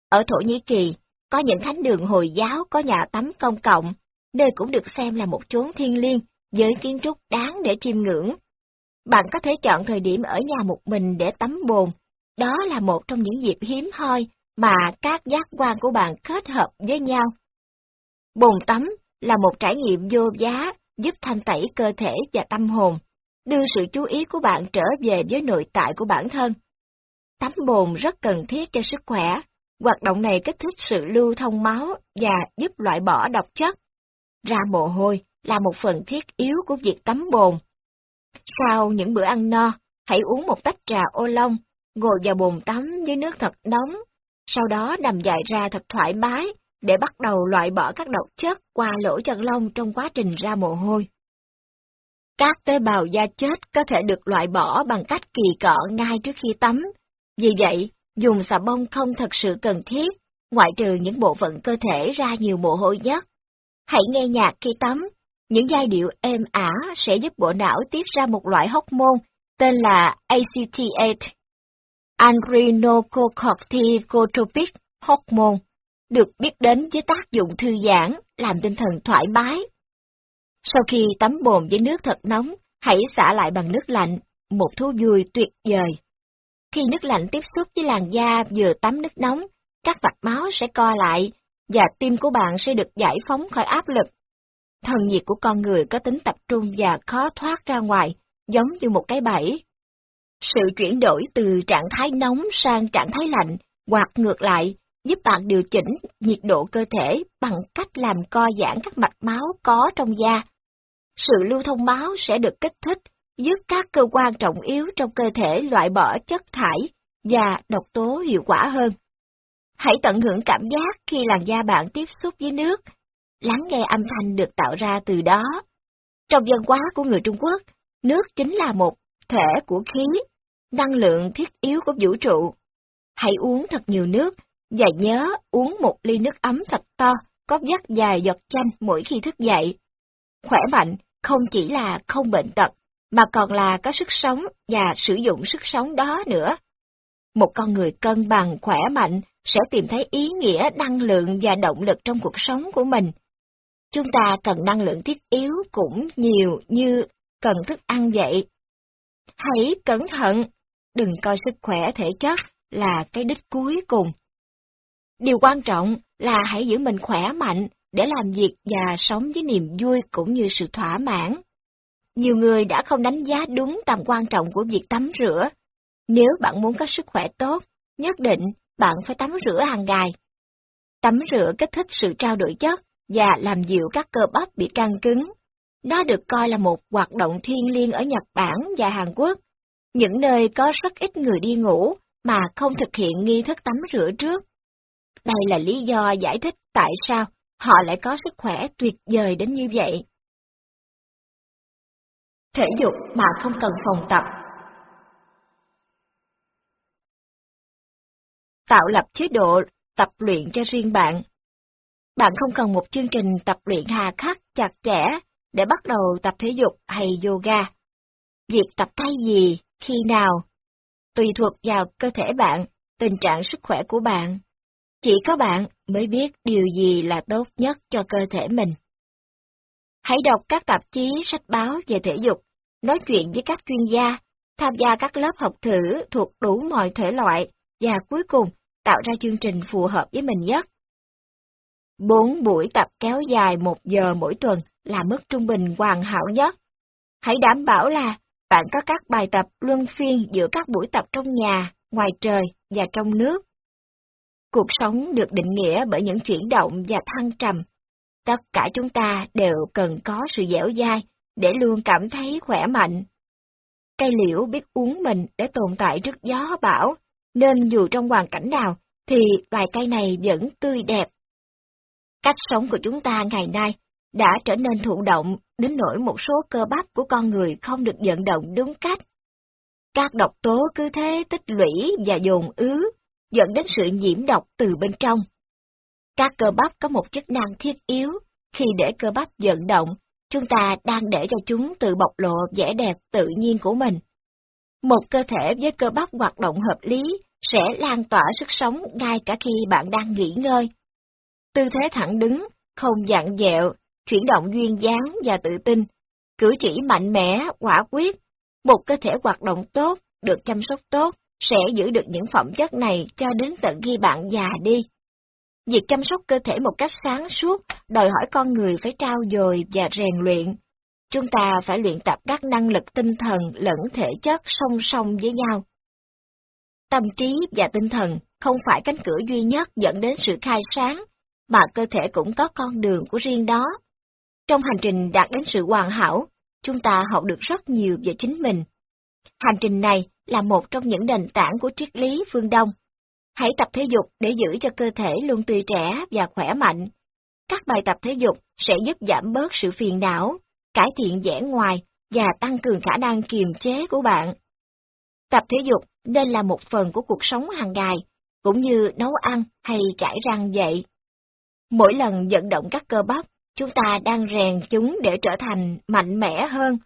Ở Thổ Nhĩ Kỳ, có những thánh đường Hồi giáo có nhà tắm công cộng, nơi cũng được xem là một chốn thiên liêng với kiến trúc đáng để chiêm ngưỡng. Bạn có thể chọn thời điểm ở nhà một mình để tắm bồn, đó là một trong những dịp hiếm hoi mà các giác quan của bạn kết hợp với nhau. Bồn tắm là một trải nghiệm vô giá giúp thanh tẩy cơ thể và tâm hồn, đưa sự chú ý của bạn trở về với nội tại của bản thân. Tắm bồn rất cần thiết cho sức khỏe, hoạt động này kích thích sự lưu thông máu và giúp loại bỏ độc chất. Ra mồ hôi là một phần thiết yếu của việc tắm bồn. Sau những bữa ăn no, hãy uống một tách trà ô long, ngồi vào bồn tắm với nước thật nóng sau đó nằm dài ra thật thoải mái để bắt đầu loại bỏ các độc chất qua lỗ chân lông trong quá trình ra mồ hôi. Các tế bào da chết có thể được loại bỏ bằng cách kỳ cọ ngay trước khi tắm, vì vậy dùng xà bông không thật sự cần thiết, ngoại trừ những bộ phận cơ thể ra nhiều mồ hôi nhất. Hãy nghe nhạc khi tắm, những giai điệu êm ả sẽ giúp bộ não tiết ra một loại hormone tên là ACT8 adrenocorticotropic hormone, được biết đến với tác dụng thư giãn, làm tinh thần thoải mái. Sau khi tắm bồn với nước thật nóng, hãy xả lại bằng nước lạnh, một thú vui tuyệt vời. Khi nước lạnh tiếp xúc với làn da vừa tắm nước nóng, các mạch máu sẽ co lại, và tim của bạn sẽ được giải phóng khỏi áp lực. Thần nhiệt của con người có tính tập trung và khó thoát ra ngoài, giống như một cái bẫy. Sự chuyển đổi từ trạng thái nóng sang trạng thái lạnh, hoặc ngược lại, giúp bạn điều chỉnh nhiệt độ cơ thể bằng cách làm co giãn các mạch máu có trong da. Sự lưu thông máu sẽ được kích thích giúp các cơ quan trọng yếu trong cơ thể loại bỏ chất thải và độc tố hiệu quả hơn. Hãy tận hưởng cảm giác khi làn da bạn tiếp xúc với nước, lắng nghe âm thanh được tạo ra từ đó. Trong văn hóa của người Trung Quốc, nước chính là một thể của khí, năng lượng thiết yếu của vũ trụ. Hãy uống thật nhiều nước, và nhớ uống một ly nước ấm thật to, có dắt dài giọt chanh mỗi khi thức dậy. Khỏe mạnh không chỉ là không bệnh tật, mà còn là có sức sống và sử dụng sức sống đó nữa. Một con người cân bằng, khỏe mạnh sẽ tìm thấy ý nghĩa, năng lượng và động lực trong cuộc sống của mình. Chúng ta cần năng lượng thiết yếu cũng nhiều như cần thức ăn vậy. Hãy cẩn thận, đừng coi sức khỏe thể chất là cái đích cuối cùng. Điều quan trọng là hãy giữ mình khỏe mạnh để làm việc và sống với niềm vui cũng như sự thỏa mãn. Nhiều người đã không đánh giá đúng tầm quan trọng của việc tắm rửa. Nếu bạn muốn có sức khỏe tốt, nhất định bạn phải tắm rửa hàng ngày. Tắm rửa kích thích sự trao đổi chất và làm dịu các cơ bắp bị căng cứng. Nó được coi là một hoạt động thiêng liêng ở Nhật Bản và Hàn Quốc, những nơi có rất ít người đi ngủ mà không thực hiện nghi thức tắm rửa trước. Đây là lý do giải thích tại sao họ lại có sức khỏe tuyệt vời đến như vậy. Thể dục mà không cần phòng tập Tạo lập chế độ tập luyện cho riêng bạn. Bạn không cần một chương trình tập luyện hà khắc chặt chẽ để bắt đầu tập thể dục hay yoga. Việc tập thay gì, khi nào, tùy thuộc vào cơ thể bạn, tình trạng sức khỏe của bạn. Chỉ có bạn mới biết điều gì là tốt nhất cho cơ thể mình. Hãy đọc các tạp chí, sách báo về thể dục, nói chuyện với các chuyên gia, tham gia các lớp học thử thuộc đủ mọi thể loại và cuối cùng tạo ra chương trình phù hợp với mình nhất. Bốn buổi tập kéo dài một giờ mỗi tuần là mức trung bình hoàn hảo nhất. Hãy đảm bảo là bạn có các bài tập luân phiên giữa các buổi tập trong nhà, ngoài trời và trong nước. Cuộc sống được định nghĩa bởi những chuyển động và thăng trầm. Tất cả chúng ta đều cần có sự dẻo dai để luôn cảm thấy khỏe mạnh. Cây liễu biết uống mình để tồn tại trước gió bão, nên dù trong hoàn cảnh nào, thì loài cây này vẫn tươi đẹp. Cách sống của chúng ta ngày nay đã trở nên thụ động đến nỗi một số cơ bắp của con người không được vận động đúng cách. Các độc tố cứ thế tích lũy và dồn ứ, dẫn đến sự nhiễm độc từ bên trong. Các cơ bắp có một chức năng thiết yếu, khi để cơ bắp vận động, chúng ta đang để cho chúng tự bộc lộ vẻ đẹp tự nhiên của mình. Một cơ thể với cơ bắp hoạt động hợp lý sẽ lan tỏa sức sống ngay cả khi bạn đang nghỉ ngơi. Tư thế thẳng đứng, không dặn dẹo, chuyển động duyên dáng và tự tin, cử chỉ mạnh mẽ, quả quyết. Một cơ thể hoạt động tốt, được chăm sóc tốt, sẽ giữ được những phẩm chất này cho đến tận khi bạn già đi. Việc chăm sóc cơ thể một cách sáng suốt đòi hỏi con người phải trao dồi và rèn luyện. Chúng ta phải luyện tập các năng lực tinh thần lẫn thể chất song song với nhau. Tâm trí và tinh thần không phải cánh cửa duy nhất dẫn đến sự khai sáng, mà cơ thể cũng có con đường của riêng đó. Trong hành trình đạt đến sự hoàn hảo, chúng ta học được rất nhiều về chính mình. Hành trình này là một trong những nền tảng của triết lý phương Đông. Hãy tập thể dục để giữ cho cơ thể luôn tươi trẻ và khỏe mạnh. Các bài tập thể dục sẽ giúp giảm bớt sự phiền não, cải thiện vẻ ngoài và tăng cường khả năng kiềm chế của bạn. Tập thể dục nên là một phần của cuộc sống hàng ngày, cũng như nấu ăn hay chải răng vậy. Mỗi lần vận động các cơ bắp, chúng ta đang rèn chúng để trở thành mạnh mẽ hơn.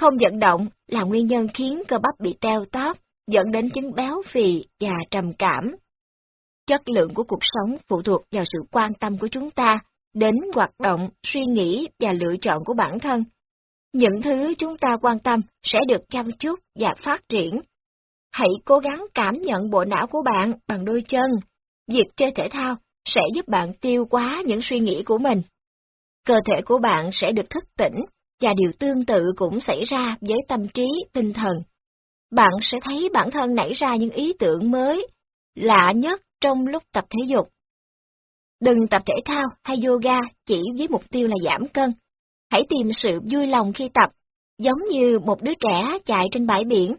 Không vận động là nguyên nhân khiến cơ bắp bị teo tóp, dẫn đến chứng béo phì và trầm cảm. Chất lượng của cuộc sống phụ thuộc vào sự quan tâm của chúng ta đến hoạt động, suy nghĩ và lựa chọn của bản thân. Những thứ chúng ta quan tâm sẽ được chăm chút và phát triển. Hãy cố gắng cảm nhận bộ não của bạn bằng đôi chân. Việc chơi thể thao sẽ giúp bạn tiêu hóa những suy nghĩ của mình. Cơ thể của bạn sẽ được thức tỉnh, và điều tương tự cũng xảy ra với tâm trí, tinh thần. Bạn sẽ thấy bản thân nảy ra những ý tưởng mới, lạ nhất trong lúc tập thể dục. Đừng tập thể thao hay yoga chỉ với mục tiêu là giảm cân. Hãy tìm sự vui lòng khi tập, giống như một đứa trẻ chạy trên bãi biển.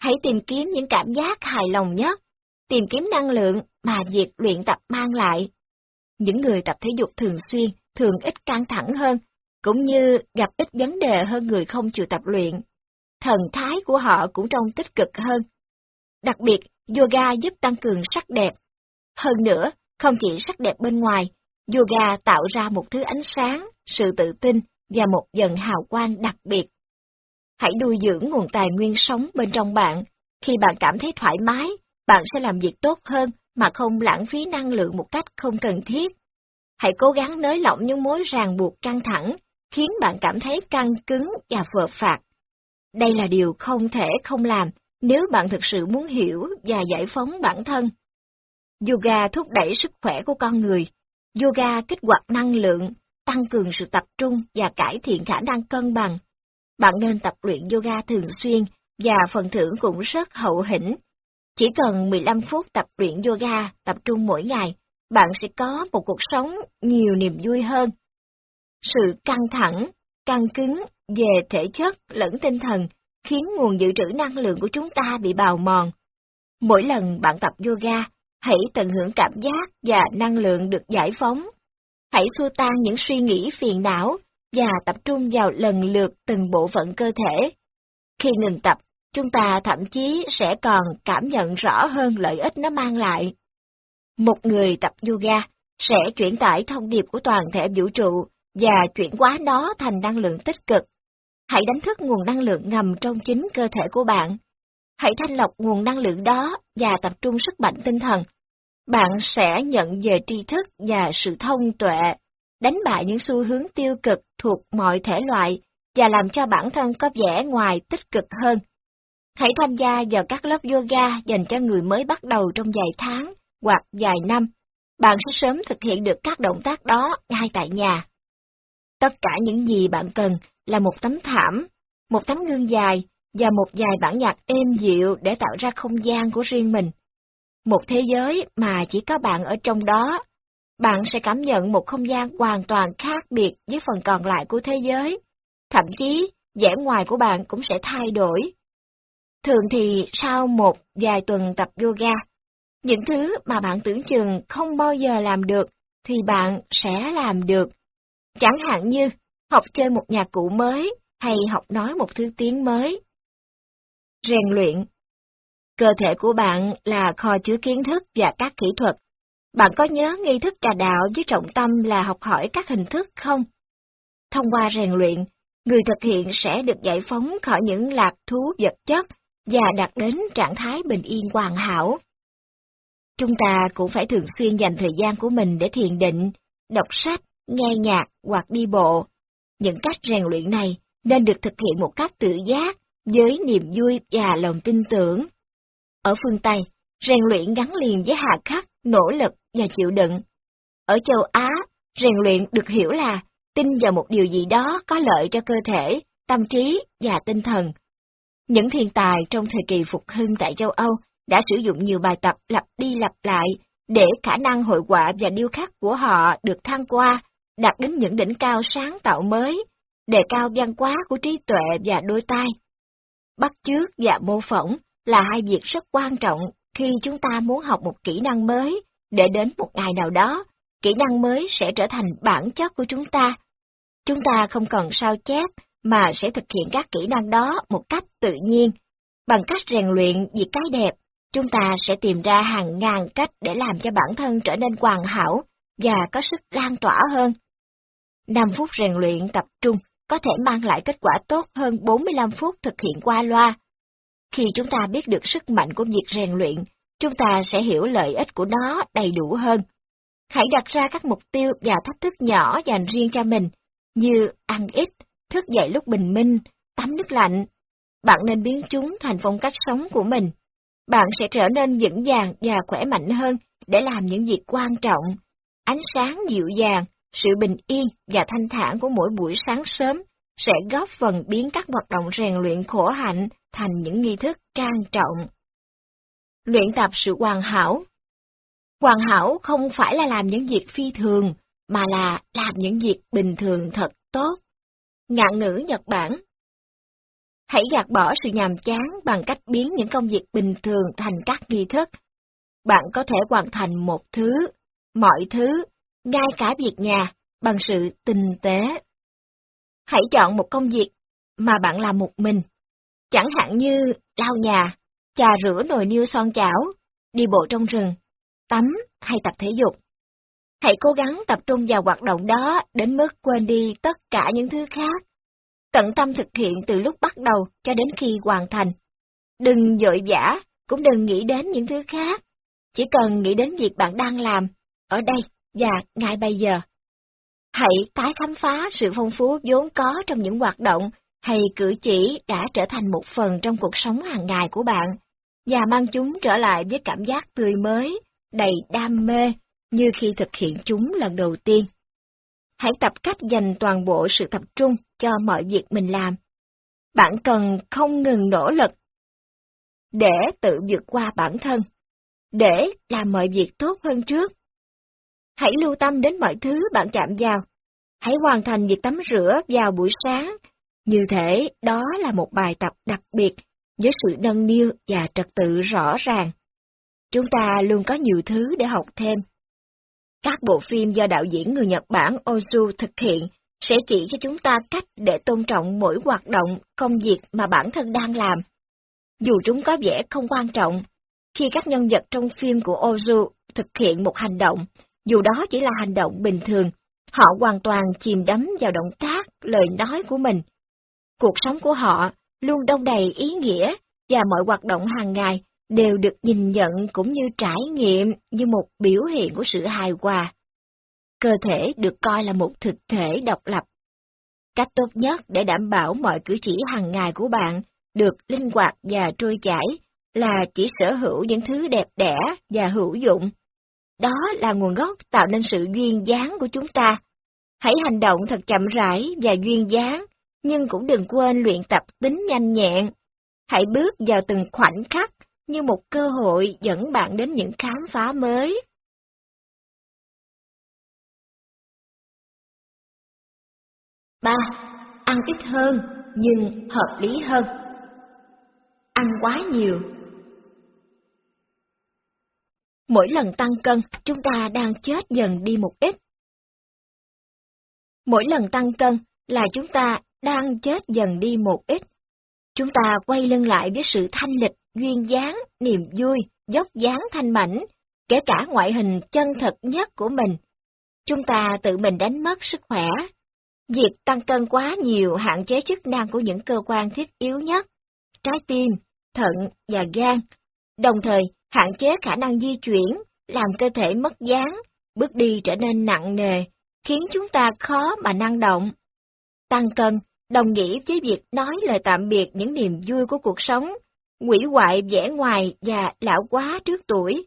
Hãy tìm kiếm những cảm giác hài lòng nhất, tìm kiếm năng lượng mà việc luyện tập mang lại. Những người tập thể dục thường xuyên thường ít căng thẳng hơn, cũng như gặp ít vấn đề hơn người không chịu tập luyện. Thần thái của họ cũng trông tích cực hơn. Đặc biệt, yoga giúp tăng cường sắc đẹp. Hơn nữa, không chỉ sắc đẹp bên ngoài, yoga tạo ra một thứ ánh sáng, sự tự tin và một dần hào quang đặc biệt. Hãy nuôi dưỡng nguồn tài nguyên sống bên trong bạn. Khi bạn cảm thấy thoải mái, bạn sẽ làm việc tốt hơn mà không lãng phí năng lượng một cách không cần thiết. Hãy cố gắng nới lỏng những mối ràng buộc căng thẳng, khiến bạn cảm thấy căng cứng và vợ phạt. Đây là điều không thể không làm nếu bạn thực sự muốn hiểu và giải phóng bản thân. Yoga thúc đẩy sức khỏe của con người. Yoga kích hoạt năng lượng, tăng cường sự tập trung và cải thiện khả năng cân bằng. Bạn nên tập luyện yoga thường xuyên và phần thưởng cũng rất hậu hĩnh. Chỉ cần 15 phút tập luyện yoga tập trung mỗi ngày, bạn sẽ có một cuộc sống nhiều niềm vui hơn. Sự căng thẳng, căng cứng về thể chất lẫn tinh thần khiến nguồn dự trữ năng lượng của chúng ta bị bào mòn. Mỗi lần bạn tập yoga, hãy tận hưởng cảm giác và năng lượng được giải phóng. Hãy xua tan những suy nghĩ phiền não và tập trung vào lần lượt từng bộ phận cơ thể. Khi ngừng tập, chúng ta thậm chí sẽ còn cảm nhận rõ hơn lợi ích nó mang lại. Một người tập yoga sẽ chuyển tải thông điệp của toàn thể vũ trụ và chuyển hóa nó thành năng lượng tích cực. Hãy đánh thức nguồn năng lượng ngầm trong chính cơ thể của bạn. Hãy thanh lọc nguồn năng lượng đó và tập trung sức mạnh tinh thần. Bạn sẽ nhận về tri thức và sự thông tuệ, đánh bại những xu hướng tiêu cực thuộc mọi thể loại và làm cho bản thân có vẻ ngoài tích cực hơn. Hãy tham gia vào các lớp yoga dành cho người mới bắt đầu trong vài tháng hoặc vài năm. Bạn sẽ sớm thực hiện được các động tác đó ngay tại nhà. Tất cả những gì bạn cần là một tấm thảm, một tấm gương dài và một vài bản nhạc êm dịu để tạo ra không gian của riêng mình. Một thế giới mà chỉ có bạn ở trong đó. Bạn sẽ cảm nhận một không gian hoàn toàn khác biệt với phần còn lại của thế giới. Thậm chí, vẻ ngoài của bạn cũng sẽ thay đổi. Thường thì sau một vài tuần tập yoga, những thứ mà bạn tưởng chừng không bao giờ làm được thì bạn sẽ làm được. Chẳng hạn như học chơi một nhạc cụ mới hay học nói một thứ tiếng mới. Rèn luyện Cơ thể của bạn là kho chứa kiến thức và các kỹ thuật. Bạn có nhớ nghi thức trà đạo với trọng tâm là học hỏi các hình thức không? Thông qua rèn luyện, người thực hiện sẽ được giải phóng khỏi những lạc thú vật chất và đạt đến trạng thái bình yên hoàn hảo. Chúng ta cũng phải thường xuyên dành thời gian của mình để thiền định, đọc sách, nghe nhạc hoặc đi bộ. Những cách rèn luyện này nên được thực hiện một cách tự giác, với niềm vui và lòng tin tưởng. Ở phương Tây, rèn luyện gắn liền với hà khắc, nỗ lực và chịu đựng. Ở châu Á, rèn luyện được hiểu là tin vào một điều gì đó có lợi cho cơ thể, tâm trí và tinh thần. Những thiên tài trong thời kỳ phục hưng tại châu Âu đã sử dụng nhiều bài tập lặp đi lặp lại để khả năng hội họa và điêu khắc của họ được thăng qua, đạt đến những đỉnh cao sáng tạo mới, đề cao văn hóa của trí tuệ và đôi tai. Bắt chước và mô phỏng là hai việc rất quan trọng khi chúng ta muốn học một kỹ năng mới, để đến một ngày nào đó, kỹ năng mới sẽ trở thành bản chất của chúng ta. Chúng ta không cần sao chép, mà sẽ thực hiện các kỹ năng đó một cách tự nhiên. Bằng cách rèn luyện việc cái đẹp, chúng ta sẽ tìm ra hàng ngàn cách để làm cho bản thân trở nên hoàn hảo và có sức lan tỏa hơn. 5 phút rèn luyện tập trung có thể mang lại kết quả tốt hơn 45 phút thực hiện qua loa. Khi chúng ta biết được sức mạnh của việc rèn luyện, chúng ta sẽ hiểu lợi ích của nó đầy đủ hơn. Hãy đặt ra các mục tiêu và thách thức nhỏ dành riêng cho mình, như ăn ít, thức dậy lúc bình minh, tắm nước lạnh. Bạn nên biến chúng thành phong cách sống của mình bạn sẽ trở nên vững vàng và khỏe mạnh hơn để làm những việc quan trọng. Ánh sáng dịu dàng, sự bình yên và thanh thản của mỗi buổi sáng sớm sẽ góp phần biến các hoạt động rèn luyện khổ hạnh thành những nghi thức trang trọng. Luyện tập sự hoàn hảo Hoàn hảo không phải là làm những việc phi thường, mà là làm những việc bình thường thật tốt. Ngạn ngữ Nhật Bản Hãy gạt bỏ sự nhàm chán bằng cách biến những công việc bình thường thành các nghi thức. Bạn có thể hoàn thành một thứ, mọi thứ, ngay cả việc nhà, bằng sự tinh tế. Hãy chọn một công việc mà bạn làm một mình, chẳng hạn như lau nhà, trà rửa nồi niêu son chảo, đi bộ trong rừng, tắm hay tập thể dục. Hãy cố gắng tập trung vào hoạt động đó đến mức quên đi tất cả những thứ khác. Tận tâm thực hiện từ lúc bắt đầu cho đến khi hoàn thành. Đừng dội vã, cũng đừng nghĩ đến những thứ khác. Chỉ cần nghĩ đến việc bạn đang làm, ở đây và ngay bây giờ. Hãy tái khám phá sự phong phú vốn có trong những hoạt động hay cử chỉ đã trở thành một phần trong cuộc sống hàng ngày của bạn, và mang chúng trở lại với cảm giác tươi mới, đầy đam mê, như khi thực hiện chúng lần đầu tiên. Hãy tập cách dành toàn bộ sự tập trung cho mọi việc mình làm. Bạn cần không ngừng nỗ lực để tự vượt qua bản thân, để làm mọi việc tốt hơn trước. Hãy lưu tâm đến mọi thứ bạn chạm vào. Hãy hoàn thành việc tắm rửa vào buổi sáng. Như thể đó là một bài tập đặc biệt với sự nâng niu và trật tự rõ ràng. Chúng ta luôn có nhiều thứ để học thêm. Các bộ phim do đạo diễn người Nhật Bản Ozu thực hiện sẽ chỉ cho chúng ta cách để tôn trọng mỗi hoạt động, công việc mà bản thân đang làm. Dù chúng có vẻ không quan trọng, khi các nhân vật trong phim của Ozu thực hiện một hành động, dù đó chỉ là hành động bình thường, họ hoàn toàn chìm đắm vào động tác, lời nói của mình. Cuộc sống của họ luôn đông đầy ý nghĩa và mọi hoạt động hàng ngày đều được nhìn nhận cũng như trải nghiệm như một biểu hiện của sự hài hòa. Cơ thể được coi là một thực thể độc lập. Cách tốt nhất để đảm bảo mọi cử chỉ hàng ngày của bạn được linh hoạt và trôi chảy là chỉ sở hữu những thứ đẹp đẽ và hữu dụng. Đó là nguồn gốc tạo nên sự duyên dáng của chúng ta. Hãy hành động thật chậm rãi và duyên dáng, nhưng cũng đừng quên luyện tập tính nhanh nhẹn. Hãy bước vào từng khoảnh khắc như một cơ hội dẫn bạn đến những khám phá mới. ba Ăn ít hơn, nhưng hợp lý hơn. Ăn quá nhiều. Mỗi lần tăng cân, chúng ta đang chết dần đi một ít. Mỗi lần tăng cân là chúng ta đang chết dần đi một ít. Chúng ta quay lưng lại với sự thanh lịch duyên dáng, niềm vui, dốc dáng thanh mảnh, kể cả ngoại hình chân thật nhất của mình. Chúng ta tự mình đánh mất sức khỏe. Việc tăng cân quá nhiều hạn chế chức năng của những cơ quan thiết yếu nhất, trái tim, thận và gan, đồng thời hạn chế khả năng di chuyển, làm cơ thể mất dáng, bước đi trở nên nặng nề, khiến chúng ta khó mà năng động. Tăng cân đồng nghĩa với việc nói lời tạm biệt những niềm vui của cuộc sống quỷ hoại vẻ ngoài và lão quá trước tuổi.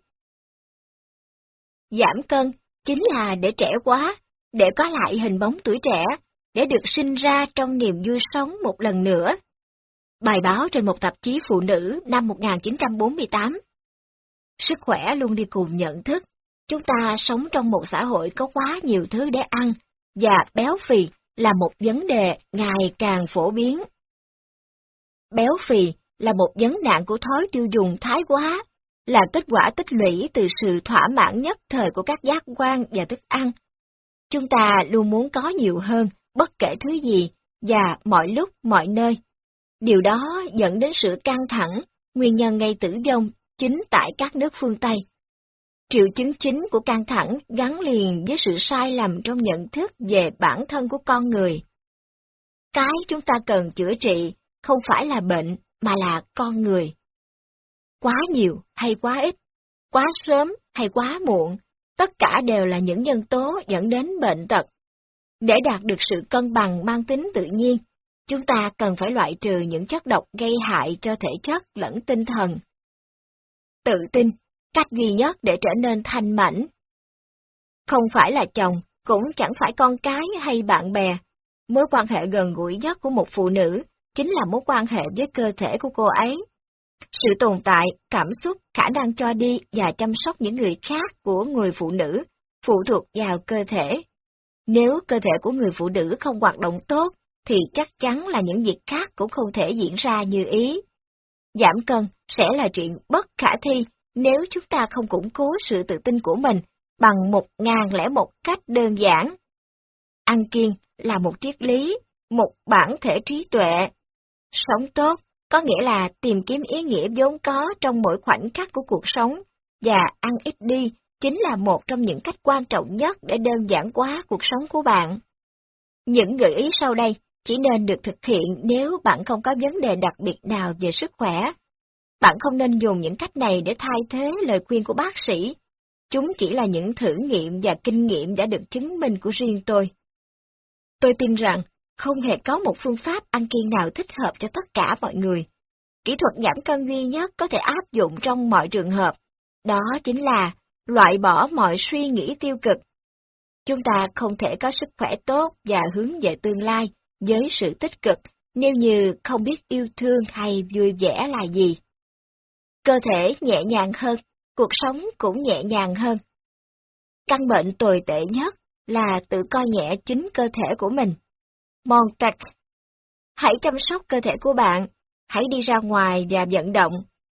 Giảm cân chính là để trẻ quá, để có lại hình bóng tuổi trẻ, để được sinh ra trong niềm vui sống một lần nữa. Bài báo trên một tạp chí phụ nữ năm 1948 Sức khỏe luôn đi cùng nhận thức. Chúng ta sống trong một xã hội có quá nhiều thứ để ăn, và béo phì là một vấn đề ngày càng phổ biến. Béo phì là một vấn nạn của thói tiêu dùng thái quá, là kết quả tích lũy từ sự thỏa mãn nhất thời của các giác quan và thức ăn. Chúng ta luôn muốn có nhiều hơn, bất kể thứ gì, và mọi lúc, mọi nơi. Điều đó dẫn đến sự căng thẳng, nguyên nhân gây tử vong chính tại các nước phương Tây. Triệu chứng chính của căng thẳng gắn liền với sự sai lầm trong nhận thức về bản thân của con người. Cái chúng ta cần chữa trị không phải là bệnh, mà là con người. Quá nhiều hay quá ít, quá sớm hay quá muộn, tất cả đều là những nhân tố dẫn đến bệnh tật. Để đạt được sự cân bằng mang tính tự nhiên, chúng ta cần phải loại trừ những chất độc gây hại cho thể chất lẫn tinh thần. Tự tin, cách duy nhất để trở nên thanh mảnh. Không phải là chồng, cũng chẳng phải con cái hay bạn bè. Mối quan hệ gần gũi nhất của một phụ nữ chính là mối quan hệ với cơ thể của cô ấy. Sự tồn tại, cảm xúc, khả năng cho đi và chăm sóc những người khác của người phụ nữ phụ thuộc vào cơ thể. Nếu cơ thể của người phụ nữ không hoạt động tốt, thì chắc chắn là những việc khác cũng không thể diễn ra như ý. Giảm cân sẽ là chuyện bất khả thi nếu chúng ta không củng cố sự tự tin của mình bằng một ngàn lẻ một cách đơn giản. Ăn kiêng là một triết lý, một bản thể trí tuệ. Sống tốt có nghĩa là tìm kiếm ý nghĩa vốn có trong mỗi khoảnh khắc của cuộc sống, và ăn ít đi chính là một trong những cách quan trọng nhất để đơn giản hóa cuộc sống của bạn. Những gợi ý sau đây chỉ nên được thực hiện nếu bạn không có vấn đề đặc biệt nào về sức khỏe. Bạn không nên dùng những cách này để thay thế lời khuyên của bác sĩ. Chúng chỉ là những thử nghiệm và kinh nghiệm đã được chứng minh của riêng tôi. Tôi tin rằng không hề có một phương pháp ăn kiêng nào thích hợp cho tất cả mọi người. Kỹ thuật giảm cân duy nhất có thể áp dụng trong mọi trường hợp, đó chính là loại bỏ mọi suy nghĩ tiêu cực. Chúng ta không thể có sức khỏe tốt và hướng về tương lai với sự tích cực nếu như không biết yêu thương hay vui vẻ là gì. Cơ thể nhẹ nhàng hơn, cuộc sống cũng nhẹ nhàng hơn. Căn bệnh tồi tệ nhất là tự coi nhẹ chính cơ thể của mình. Montag Hãy chăm sóc cơ thể của bạn, hãy đi ra ngoài và vận động,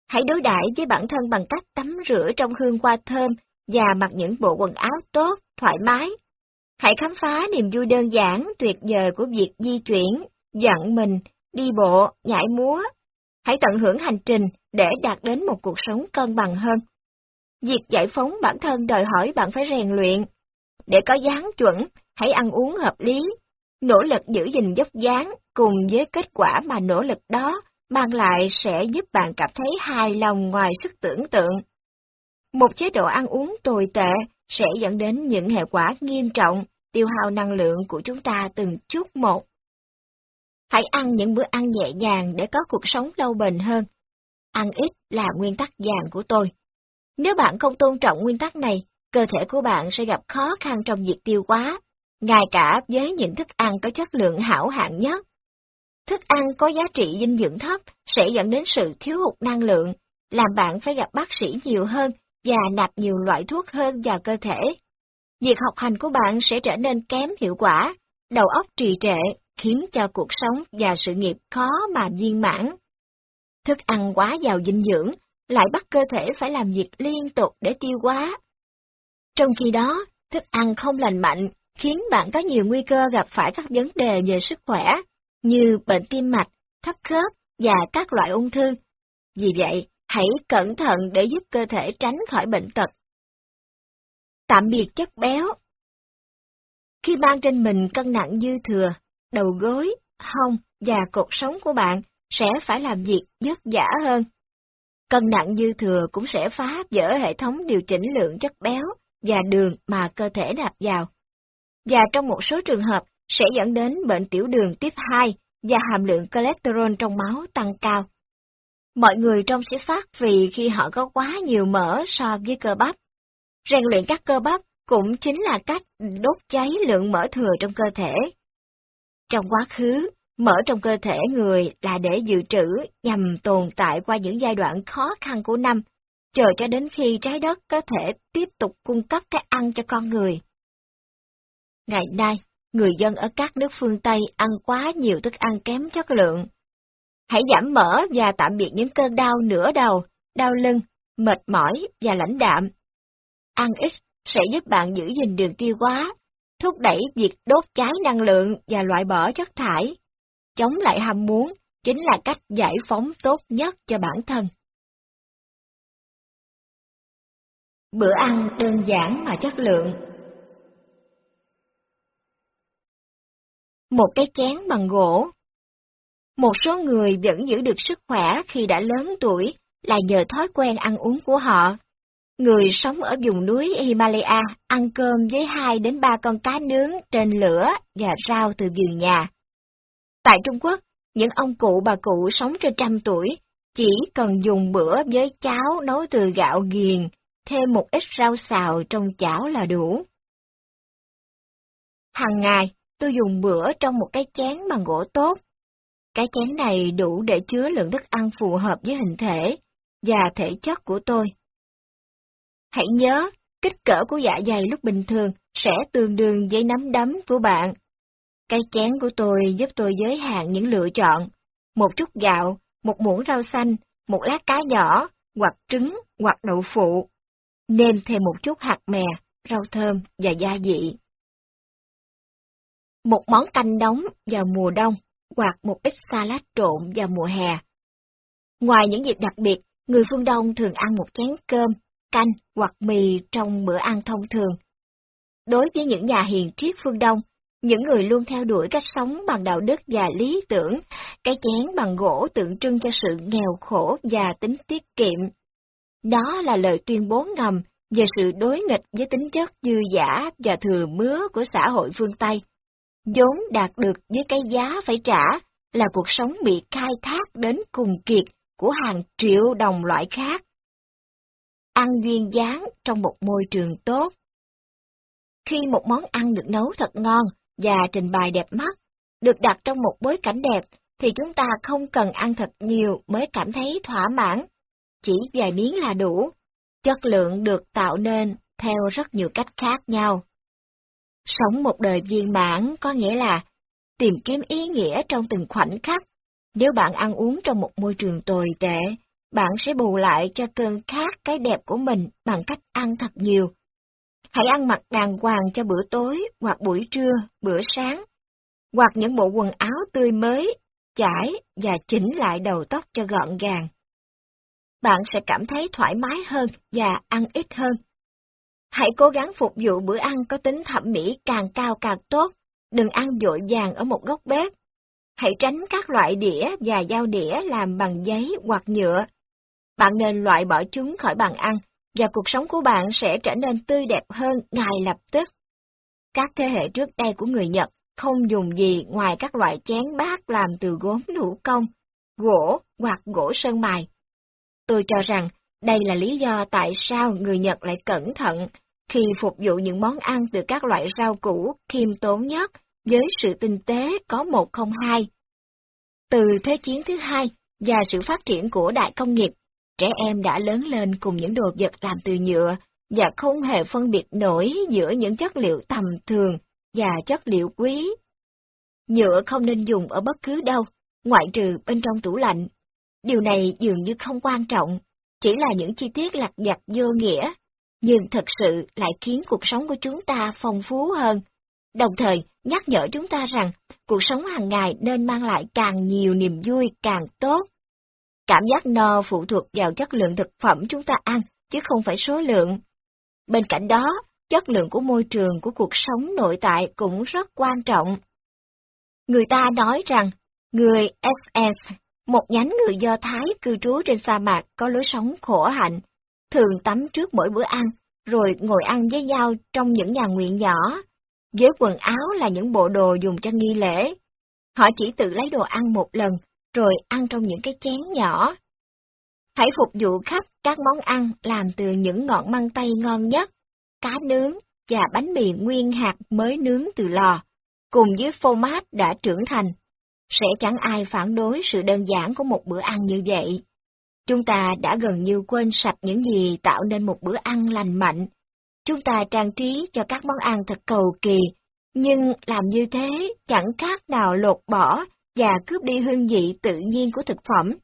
hãy đối đãi với bản thân bằng cách tắm rửa trong hương hoa thơm và mặc những bộ quần áo tốt, thoải mái. Hãy khám phá niềm vui đơn giản, tuyệt vời của việc di chuyển, dặn mình, đi bộ, nhảy múa. Hãy tận hưởng hành trình để đạt đến một cuộc sống cân bằng hơn. Việc giải phóng bản thân đòi hỏi bạn phải rèn luyện. Để có dáng chuẩn, hãy ăn uống hợp lý, nỗ lực giữ gìn dốc dáng cùng với kết quả mà nỗ lực đó mang lại sẽ giúp bạn cảm thấy hài lòng ngoài sức tưởng tượng. Một chế độ ăn uống tồi tệ sẽ dẫn đến những hệ quả nghiêm trọng, tiêu hao năng lượng của chúng ta từng chút một. Hãy ăn những bữa ăn nhẹ nhàng để có cuộc sống lâu bền hơn. Ăn ít là nguyên tắc vàng của tôi. Nếu bạn không tôn trọng nguyên tắc này, cơ thể của bạn sẽ gặp khó khăn trong việc tiêu hóa, ngay cả với những thức ăn có chất lượng hảo hạng nhất. Thức ăn có giá trị dinh dưỡng thấp sẽ dẫn đến sự thiếu hụt năng lượng, làm bạn phải gặp bác sĩ nhiều hơn và nạp nhiều loại thuốc hơn vào cơ thể. Việc học hành của bạn sẽ trở nên kém hiệu quả, đầu óc trì trệ, khiến cho cuộc sống và sự nghiệp khó mà viên mãn. Thức ăn quá giàu dinh dưỡng lại bắt cơ thể phải làm việc liên tục để tiêu hóa. Trong khi đó, thức ăn không lành mạnh khiến bạn có nhiều nguy cơ gặp phải các vấn đề về sức khỏe, như bệnh tim mạch, thấp khớp và các loại ung thư. Vì vậy, hãy cẩn thận để giúp cơ thể tránh khỏi bệnh tật. Tạm biệt chất béo Khi mang trên mình cân nặng dư thừa, đầu gối, hông và cột sống của bạn sẽ phải làm việc vất vả hơn. Cân nặng dư thừa cũng sẽ phá vỡ hệ thống điều chỉnh lượng chất béo và đường mà cơ thể nạp vào. Và trong một số trường hợp sẽ dẫn đến bệnh tiểu đường tiếp 2 và hàm lượng cholesterol trong máu tăng cao. Mọi người trông sẽ phát vì khi họ có quá nhiều mỡ so với cơ bắp. Rèn luyện các cơ bắp cũng chính là cách đốt cháy lượng mỡ thừa trong cơ thể. Trong quá khứ, mỡ trong cơ thể người là để dự trữ nhằm tồn tại qua những giai đoạn khó khăn của năm, chờ cho đến khi trái đất có thể tiếp tục cung cấp cái ăn cho con người. Ngày nay, người dân ở các nước phương Tây ăn quá nhiều thức ăn kém chất lượng. Hãy giảm mỡ và tạm biệt những cơn đau nửa đầu, đau lưng, mệt mỏi và lãnh đạm. Ăn ít sẽ giúp bạn giữ gìn đường tiêu hóa, thúc đẩy việc đốt cháy năng lượng và loại bỏ chất thải. Chống lại ham muốn chính là cách giải phóng tốt nhất cho bản thân. Bữa ăn đơn giản mà chất lượng Một cái chén bằng gỗ một số người vẫn giữ được sức khỏe khi đã lớn tuổi là nhờ thói quen ăn uống của họ. Người sống ở vùng núi Himalaya ăn cơm với hai đến ba con cá nướng trên lửa và rau từ vườn nhà. Tại Trung Quốc, những ông cụ bà cụ sống trên trăm tuổi chỉ cần dùng bữa với cháo nấu từ gạo nghiền, thêm một ít rau xào trong chảo là đủ. Hàng ngày, tôi dùng bữa trong một cái chén bằng gỗ tốt. Cái chén này đủ để chứa lượng thức ăn phù hợp với hình thể và thể chất của tôi. Hãy nhớ, kích cỡ của dạ dày lúc bình thường sẽ tương đương với nắm đấm của bạn. Cái chén của tôi giúp tôi giới hạn những lựa chọn. Một chút gạo, một muỗng rau xanh, một lát cá nhỏ, hoặc trứng, hoặc đậu phụ. Nêm thêm một chút hạt mè, rau thơm và gia vị. Một món canh nóng vào mùa đông, hoặc một ít salad trộn vào mùa hè. Ngoài những dịp đặc biệt, người phương Đông thường ăn một chén cơm, canh hoặc mì trong bữa ăn thông thường. Đối với những nhà hiền triết phương Đông, những người luôn theo đuổi cách sống bằng đạo đức và lý tưởng, cái chén bằng gỗ tượng trưng cho sự nghèo khổ và tính tiết kiệm. Đó là lời tuyên bố ngầm về sự đối nghịch với tính chất dư giả và thừa mứa của xã hội phương Tây vốn đạt được với cái giá phải trả là cuộc sống bị khai thác đến cùng kiệt của hàng triệu đồng loại khác. Ăn duyên dáng trong một môi trường tốt. Khi một món ăn được nấu thật ngon và trình bày đẹp mắt, được đặt trong một bối cảnh đẹp, thì chúng ta không cần ăn thật nhiều mới cảm thấy thỏa mãn. Chỉ vài miếng là đủ. Chất lượng được tạo nên theo rất nhiều cách khác nhau. Sống một đời viên mãn có nghĩa là tìm kiếm ý nghĩa trong từng khoảnh khắc. Nếu bạn ăn uống trong một môi trường tồi tệ, bạn sẽ bù lại cho cơn khát cái đẹp của mình bằng cách ăn thật nhiều. Hãy ăn mặc đàng hoàng cho bữa tối, hoặc buổi trưa, bữa sáng, hoặc những bộ quần áo tươi mới, chải và chỉnh lại đầu tóc cho gọn gàng. Bạn sẽ cảm thấy thoải mái hơn và ăn ít hơn. Hãy cố gắng phục vụ bữa ăn có tính thẩm mỹ càng cao càng tốt, đừng ăn dội vàng ở một góc bếp. Hãy tránh các loại đĩa và dao đĩa làm bằng giấy hoặc nhựa. Bạn nên loại bỏ chúng khỏi bàn ăn, và cuộc sống của bạn sẽ trở nên tươi đẹp hơn ngay lập tức. Các thế hệ trước đây của người Nhật không dùng gì ngoài các loại chén bát làm từ gốm thủ công, gỗ hoặc gỗ sơn mài. Tôi cho rằng đây là lý do tại sao người Nhật lại cẩn thận khi phục vụ những món ăn từ các loại rau củ khiêm tốn nhất với sự tinh tế có một không hai. Từ Thế chiến thứ hai và sự phát triển của đại công nghiệp, trẻ em đã lớn lên cùng những đồ vật làm từ nhựa và không hề phân biệt nổi giữa những chất liệu tầm thường và chất liệu quý. Nhựa không nên dùng ở bất cứ đâu, ngoại trừ bên trong tủ lạnh. Điều này dường như không quan trọng, chỉ là những chi tiết lặt vặt vô nghĩa, nhưng thật sự lại khiến cuộc sống của chúng ta phong phú hơn, đồng thời nhắc nhở chúng ta rằng cuộc sống hàng ngày nên mang lại càng nhiều niềm vui càng tốt. Cảm giác no phụ thuộc vào chất lượng thực phẩm chúng ta ăn, chứ không phải số lượng. Bên cạnh đó, chất lượng của môi trường của cuộc sống nội tại cũng rất quan trọng. Người ta nói rằng, người SS, một nhánh người Do Thái cư trú trên sa mạc có lối sống khổ hạnh, thường tắm trước mỗi bữa ăn, rồi ngồi ăn với nhau trong những nhà nguyện nhỏ. Với quần áo là những bộ đồ dùng cho nghi lễ. Họ chỉ tự lấy đồ ăn một lần, rồi ăn trong những cái chén nhỏ. Hãy phục vụ khách các món ăn làm từ những ngọn măng tây ngon nhất, cá nướng và bánh mì nguyên hạt mới nướng từ lò, cùng với phô mát đã trưởng thành. Sẽ chẳng ai phản đối sự đơn giản của một bữa ăn như vậy. Chúng ta đã gần như quên sạch những gì tạo nên một bữa ăn lành mạnh. Chúng ta trang trí cho các món ăn thật cầu kỳ, nhưng làm như thế chẳng khác nào lột bỏ và cướp đi hương vị tự nhiên của thực phẩm.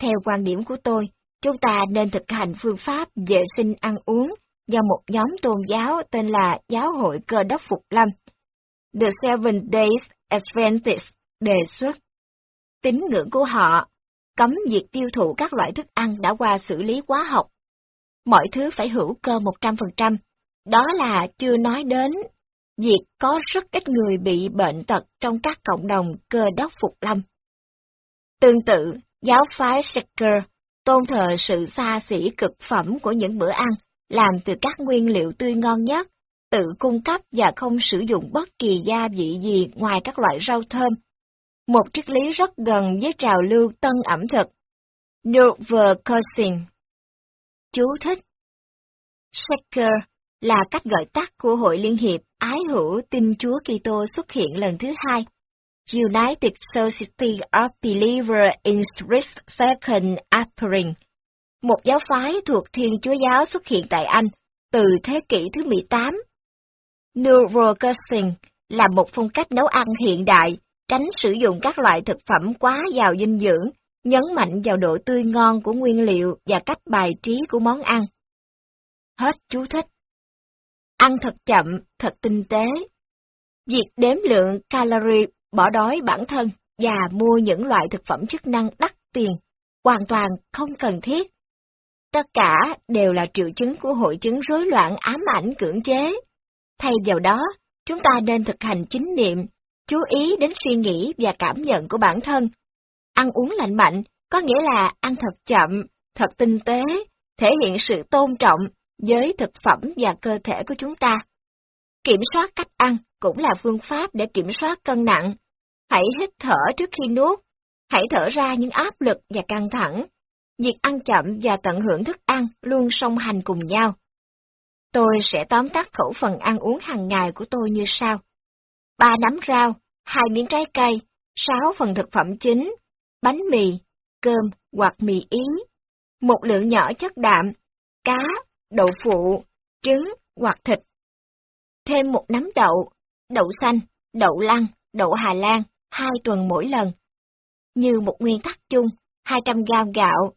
Theo quan điểm của tôi, chúng ta nên thực hành phương pháp vệ sinh ăn uống do một nhóm tôn giáo tên là Giáo hội Cơ đốc Phục Lâm. The Seven Days Adventist đề xuất. Tín ngưỡng của họ cấm việc tiêu thụ các loại thức ăn đã qua xử lý hóa học. Mọi thứ phải hữu cơ 100%, đó là chưa nói đến việc có rất ít người bị bệnh tật trong các cộng đồng cơ đốc phục lâm. Tương tự, giáo phái Shaker tôn thờ sự xa xỉ cực phẩm của những bữa ăn làm từ các nguyên liệu tươi ngon nhất, tự cung cấp và không sử dụng bất kỳ gia vị gì ngoài các loại rau thơm. Một triết lý rất gần với trào lưu tân ẩm thực. Novercursing Chú thích Shaker là cách gọi tắt của Hội Liên hiệp Ái hữu tin Chúa Kitô xuất hiện lần thứ hai. United Society of Believers in Christ's Second Appearing, một giáo phái thuộc Thiên Chúa Giáo xuất hiện tại Anh từ thế kỷ thứ 18. Cuisine là một phong cách nấu ăn hiện đại, tránh sử dụng các loại thực phẩm quá giàu dinh dưỡng, nhấn mạnh vào độ tươi ngon của nguyên liệu và cách bài trí của món ăn. Hết chú thích. Ăn thật chậm, thật tinh tế. Việc đếm lượng calorie, bỏ đói bản thân và mua những loại thực phẩm chức năng đắt tiền, hoàn toàn không cần thiết. Tất cả đều là triệu chứng của hội chứng rối loạn ám ảnh cưỡng chế. Thay vào đó, chúng ta nên thực hành chính niệm, chú ý đến suy nghĩ và cảm nhận của bản thân. Ăn uống lành mạnh có nghĩa là ăn thật chậm, thật tinh tế, thể hiện sự tôn trọng với thực phẩm và cơ thể của chúng ta. Kiểm soát cách ăn cũng là phương pháp để kiểm soát cân nặng. Hãy hít thở trước khi nuốt, hãy thở ra những áp lực và căng thẳng. Việc ăn chậm và tận hưởng thức ăn luôn song hành cùng nhau. Tôi sẽ tóm tắt khẩu phần ăn uống hàng ngày của tôi như sau. Ba nắm rau, hai miếng trái cây, sáu phần thực phẩm chính, bánh mì, cơm hoặc mì ý, một lượng nhỏ chất đạm, cá, đậu phụ, trứng hoặc thịt. Thêm một nắm đậu, đậu xanh, đậu lăng, đậu Hà Lan, hai tuần mỗi lần. Như một nguyên tắc chung, 200 g gạo,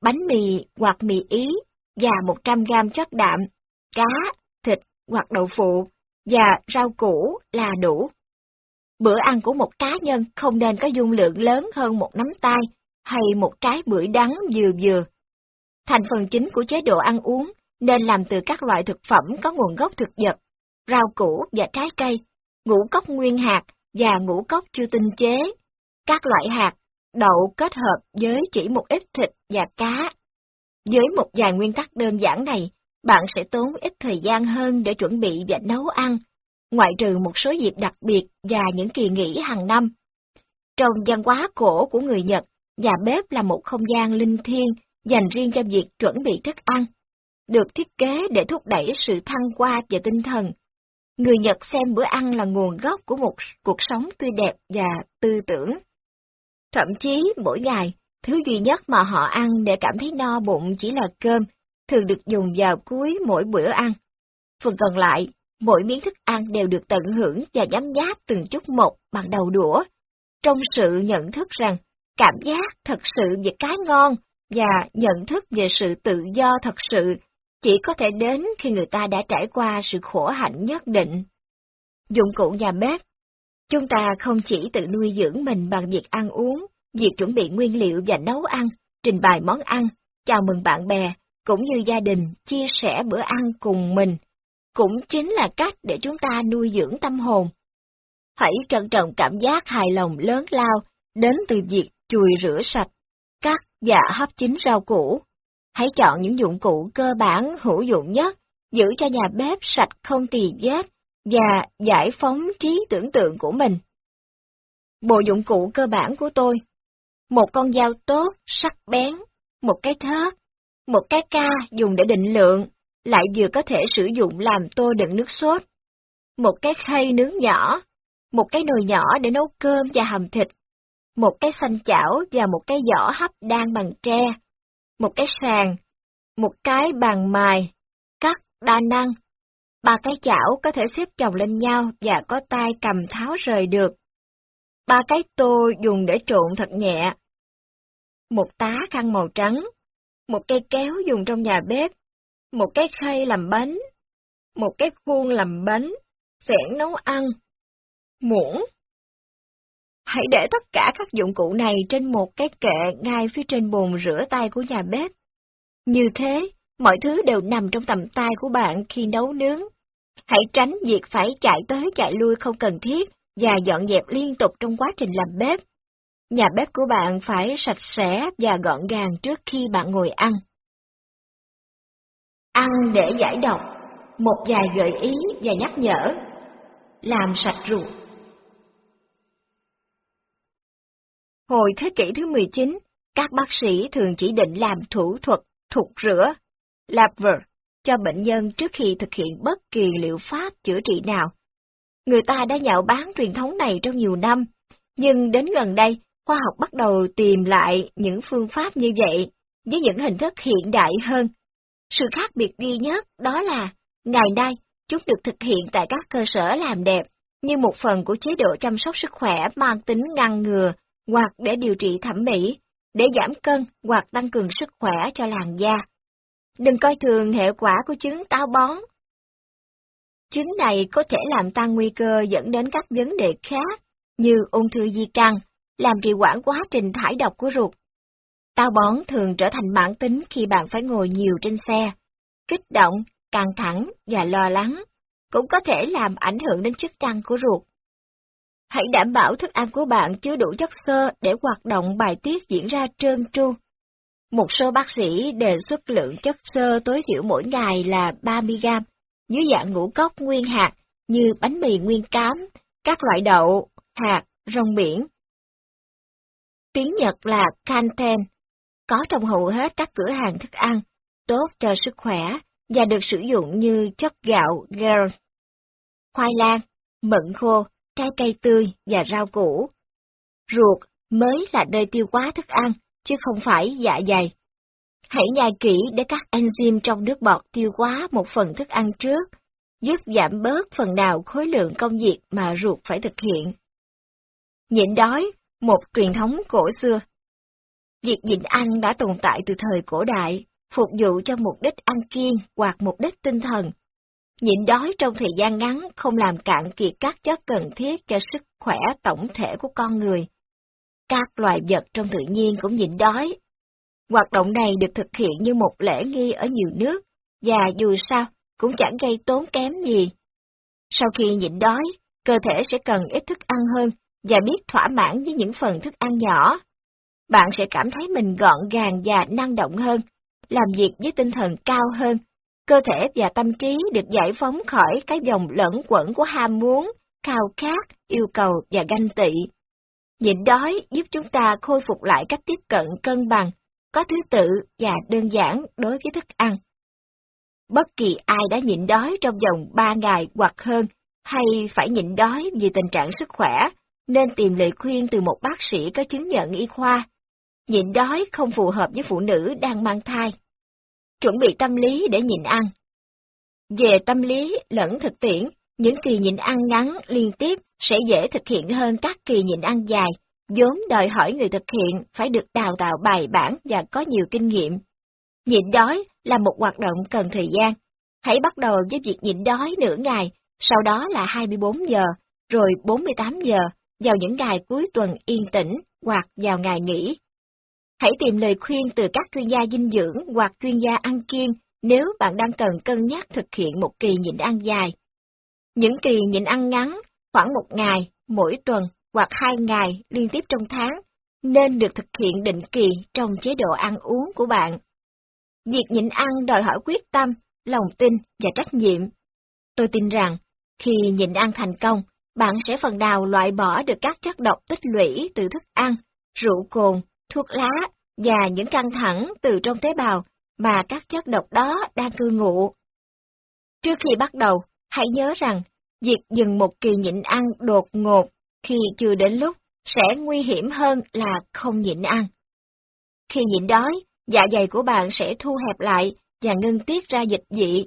bánh mì hoặc mì ý và 100 g chất đạm, cá, thịt hoặc đậu phụ và rau củ là đủ. Bữa ăn của một cá nhân không nên có dung lượng lớn hơn một nắm tay hay một trái bưởi đắng vừa vừa. Thành phần chính của chế độ ăn uống nên làm từ các loại thực phẩm có nguồn gốc thực vật, rau củ và trái cây, ngũ cốc nguyên hạt và ngũ cốc chưa tinh chế, các loại hạt, đậu kết hợp với chỉ một ít thịt và cá. Với một vài nguyên tắc đơn giản này, bạn sẽ tốn ít thời gian hơn để chuẩn bị và nấu ăn, ngoại trừ một số dịp đặc biệt và những kỳ nghỉ hàng năm. Trong văn hóa cổ của người Nhật, nhà bếp là một không gian linh thiêng dành riêng cho việc chuẩn bị thức ăn, được thiết kế để thúc đẩy sự thăng hoa về tinh thần. Người Nhật xem bữa ăn là nguồn gốc của một cuộc sống tươi đẹp và tư tưởng. Thậm chí mỗi ngày, thứ duy nhất mà họ ăn để cảm thấy no bụng chỉ là cơm, thường được dùng vào cuối mỗi bữa ăn. Phần còn lại, mỗi miếng thức ăn đều được tận hưởng và nhấm nháp từng chút một bằng đầu đũa, trong sự nhận thức rằng cảm giác thật sự về cái ngon và nhận thức về sự tự do thật sự chỉ có thể đến khi người ta đã trải qua sự khổ hạnh nhất định. Dụng cụ nhà bếp Chúng ta không chỉ tự nuôi dưỡng mình bằng việc ăn uống, việc chuẩn bị nguyên liệu và nấu ăn, trình bày món ăn, chào mừng bạn bè, cũng như gia đình chia sẻ bữa ăn cùng mình, cũng chính là cách để chúng ta nuôi dưỡng tâm hồn. Hãy trân trọng cảm giác hài lòng lớn lao đến từ việc chùi rửa sạch, cắt và hấp chín rau củ. Hãy chọn những dụng cụ cơ bản hữu dụng nhất, giữ cho nhà bếp sạch không tì vết và giải phóng trí tưởng tượng của mình. Bộ dụng cụ cơ bản của tôi Một con dao tốt, sắc bén, một cái thớt, một cái ca dùng để định lượng, lại vừa có thể sử dụng làm tô đựng nước sốt, một cái khay nướng nhỏ, một cái nồi nhỏ để nấu cơm và hầm thịt, một cái xanh chảo và một cái giỏ hấp đan bằng tre, một cái sàn, một cái bàn mài, cắt, đa năng. Ba cái chảo có thể xếp chồng lên nhau và có tay cầm tháo rời được. Ba cái tô dùng để trộn thật nhẹ. Một tá khăn màu trắng, một cây kéo dùng trong nhà bếp, một cái khay làm bánh, một cái khuôn làm bánh, xẻng nấu ăn, muỗng, Hãy để tất cả các dụng cụ này trên một cái kệ ngay phía trên bồn rửa tay của nhà bếp. Như thế, mọi thứ đều nằm trong tầm tay của bạn khi nấu nướng. Hãy tránh việc phải chạy tới chạy lui không cần thiết và dọn dẹp liên tục trong quá trình làm bếp. Nhà bếp của bạn phải sạch sẽ và gọn gàng trước khi bạn ngồi ăn. Ăn để giải độc, một vài gợi ý và nhắc nhở. Làm sạch ruột. Hồi thế kỷ thứ 19, các bác sĩ thường chỉ định làm thủ thuật thụt rửa, laver, cho bệnh nhân trước khi thực hiện bất kỳ liệu pháp chữa trị nào. Người ta đã nhạo bán truyền thống này trong nhiều năm, nhưng đến gần đây, khoa học bắt đầu tìm lại những phương pháp như vậy, với những hình thức hiện đại hơn. Sự khác biệt duy nhất đó là, ngày nay, chúng được thực hiện tại các cơ sở làm đẹp, như một phần của chế độ chăm sóc sức khỏe mang tính ngăn ngừa hoặc để điều trị thẩm mỹ, để giảm cân hoặc tăng cường sức khỏe cho làn da. Đừng coi thường hệ quả của chứng táo bón. Chứng này có thể làm tăng nguy cơ dẫn đến các vấn đề khác như ung thư di căn, làm trì hoãn quá trình thải độc của ruột. Táo bón thường trở thành bản tính khi bạn phải ngồi nhiều trên xe, kích động, căng thẳng và lo lắng, cũng có thể làm ảnh hưởng đến chức năng của ruột. Hãy đảm bảo thức ăn của bạn chứa đủ chất xơ để hoạt động bài tiết diễn ra trơn tru. Một số bác sĩ đề xuất lượng chất xơ tối thiểu mỗi ngày là 30g, dưới dạng ngũ cốc nguyên hạt như bánh mì nguyên cám, các loại đậu, hạt, rong biển. Tiếng Nhật là Kanten, có trong hầu hết các cửa hàng thức ăn, tốt cho sức khỏe và được sử dụng như chất gạo girl. Khoai lang, mận khô, trái cây tươi và rau củ. Ruột mới là nơi tiêu hóa thức ăn, chứ không phải dạ dày. Hãy nhai kỹ để các enzyme trong nước bọt tiêu hóa một phần thức ăn trước, giúp giảm bớt phần nào khối lượng công việc mà ruột phải thực hiện. Nhịn đói, một truyền thống cổ xưa. Việc nhịn ăn đã tồn tại từ thời cổ đại, phục vụ cho mục đích ăn kiêng hoặc mục đích tinh thần. Nhịn đói trong thời gian ngắn không làm cạn kiệt các chất cần thiết cho sức khỏe tổng thể của con người. Các loài vật trong tự nhiên cũng nhịn đói. Hoạt động này được thực hiện như một lễ nghi ở nhiều nước, và dù sao cũng chẳng gây tốn kém gì. Sau khi nhịn đói, cơ thể sẽ cần ít thức ăn hơn và biết thỏa mãn với những phần thức ăn nhỏ. Bạn sẽ cảm thấy mình gọn gàng và năng động hơn, làm việc với tinh thần cao hơn, cơ thể và tâm trí được giải phóng khỏi cái vòng lẫn quẩn của ham muốn, khao khát, yêu cầu và ganh tị. Nhịn đói giúp chúng ta khôi phục lại cách tiếp cận cân bằng, có thứ tự và đơn giản đối với thức ăn. Bất kỳ ai đã nhịn đói trong vòng 3 ngày hoặc hơn, hay phải nhịn đói vì tình trạng sức khỏe, nên tìm lời khuyên từ một bác sĩ có chứng nhận y khoa. Nhịn đói không phù hợp với phụ nữ đang mang thai. Chuẩn bị tâm lý để nhịn ăn. Về tâm lý lẫn thực tiễn, những kỳ nhịn ăn ngắn liên tiếp sẽ dễ thực hiện hơn các kỳ nhịn ăn dài, vốn đòi hỏi người thực hiện phải được đào tạo bài bản và có nhiều kinh nghiệm. Nhịn đói là một hoạt động cần thời gian. Hãy bắt đầu với việc nhịn đói nửa ngày, sau đó là 24 giờ, rồi 48 giờ, vào những ngày cuối tuần yên tĩnh hoặc vào ngày nghỉ. Hãy tìm lời khuyên từ các chuyên gia dinh dưỡng hoặc chuyên gia ăn kiêng nếu bạn đang cần cân nhắc thực hiện một kỳ nhịn ăn dài. Những kỳ nhịn ăn ngắn, khoảng một ngày, mỗi tuần hoặc hai ngày liên tiếp trong tháng, nên được thực hiện định kỳ trong chế độ ăn uống của bạn. Việc nhịn ăn đòi hỏi quyết tâm, lòng tin và trách nhiệm. Tôi tin rằng, khi nhịn ăn thành công, bạn sẽ phần nào loại bỏ được các chất độc tích lũy từ thức ăn, rượu cồn, thuốc lá và những căng thẳng từ trong tế bào mà các chất độc đó đang cư ngụ. Trước khi bắt đầu, hãy nhớ rằng, việc dừng một kỳ nhịn ăn đột ngột khi chưa đến lúc sẽ nguy hiểm hơn là không nhịn ăn. Khi nhịn đói, dạ dày của bạn sẽ thu hẹp lại và ngưng tiết ra dịch dị.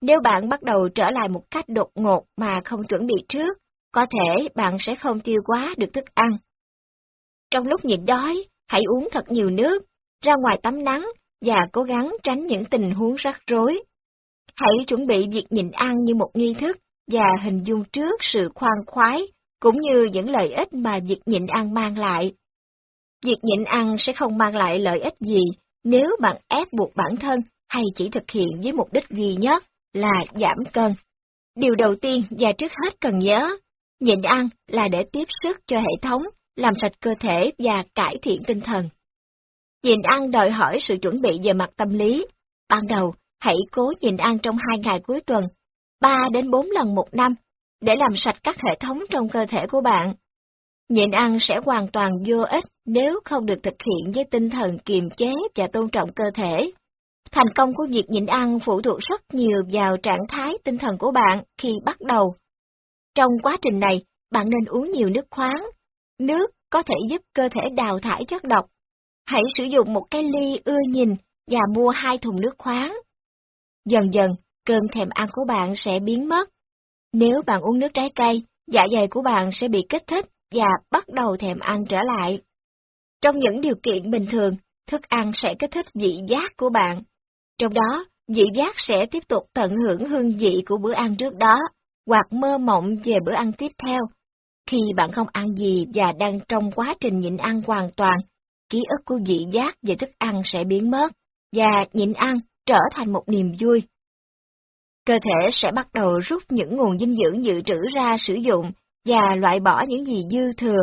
Nếu bạn bắt đầu trở lại một cách đột ngột mà không chuẩn bị trước, có thể bạn sẽ không tiêu quá được thức ăn. Trong lúc nhịn đói, hãy uống thật nhiều nước, ra ngoài tắm nắng và cố gắng tránh những tình huống rắc rối. Hãy chuẩn bị việc nhịn ăn như một nghi thức và hình dung trước sự khoan khoái, cũng như những lợi ích mà việc nhịn ăn mang lại. Việc nhịn ăn sẽ không mang lại lợi ích gì nếu bạn ép buộc bản thân hay chỉ thực hiện với mục đích duy nhất là giảm cân. Điều đầu tiên và trước hết cần nhớ, nhịn ăn là để tiếp sức cho hệ thống, làm sạch cơ thể và cải thiện tinh thần. Nhịn ăn đòi hỏi sự chuẩn bị về mặt tâm lý. Ban đầu, hãy cố nhịn ăn trong hai ngày cuối tuần, 3 đến 4 lần một năm, để làm sạch các hệ thống trong cơ thể của bạn. Nhịn ăn sẽ hoàn toàn vô ích nếu không được thực hiện với tinh thần kiềm chế và tôn trọng cơ thể. Thành công của việc nhịn ăn phụ thuộc rất nhiều vào trạng thái tinh thần của bạn khi bắt đầu. Trong quá trình này, bạn nên uống nhiều nước khoáng. Nước có thể giúp cơ thể đào thải chất độc. Hãy sử dụng một cái ly ưa nhìn và mua hai thùng nước khoáng. Dần dần, cơn thèm ăn của bạn sẽ biến mất. Nếu bạn uống nước trái cây, dạ dày của bạn sẽ bị kích thích và bắt đầu thèm ăn trở lại. Trong những điều kiện bình thường, thức ăn sẽ kích thích vị giác của bạn. Trong đó, vị giác sẽ tiếp tục tận hưởng hương vị của bữa ăn trước đó, hoặc mơ mộng về bữa ăn tiếp theo. Khi bạn không ăn gì và đang trong quá trình nhịn ăn hoàn toàn, ký ức của vị giác về thức ăn sẽ biến mất, và nhịn ăn trở thành một niềm vui. Cơ thể sẽ bắt đầu rút những nguồn dinh dưỡng dự trữ ra sử dụng và loại bỏ những gì dư thừa.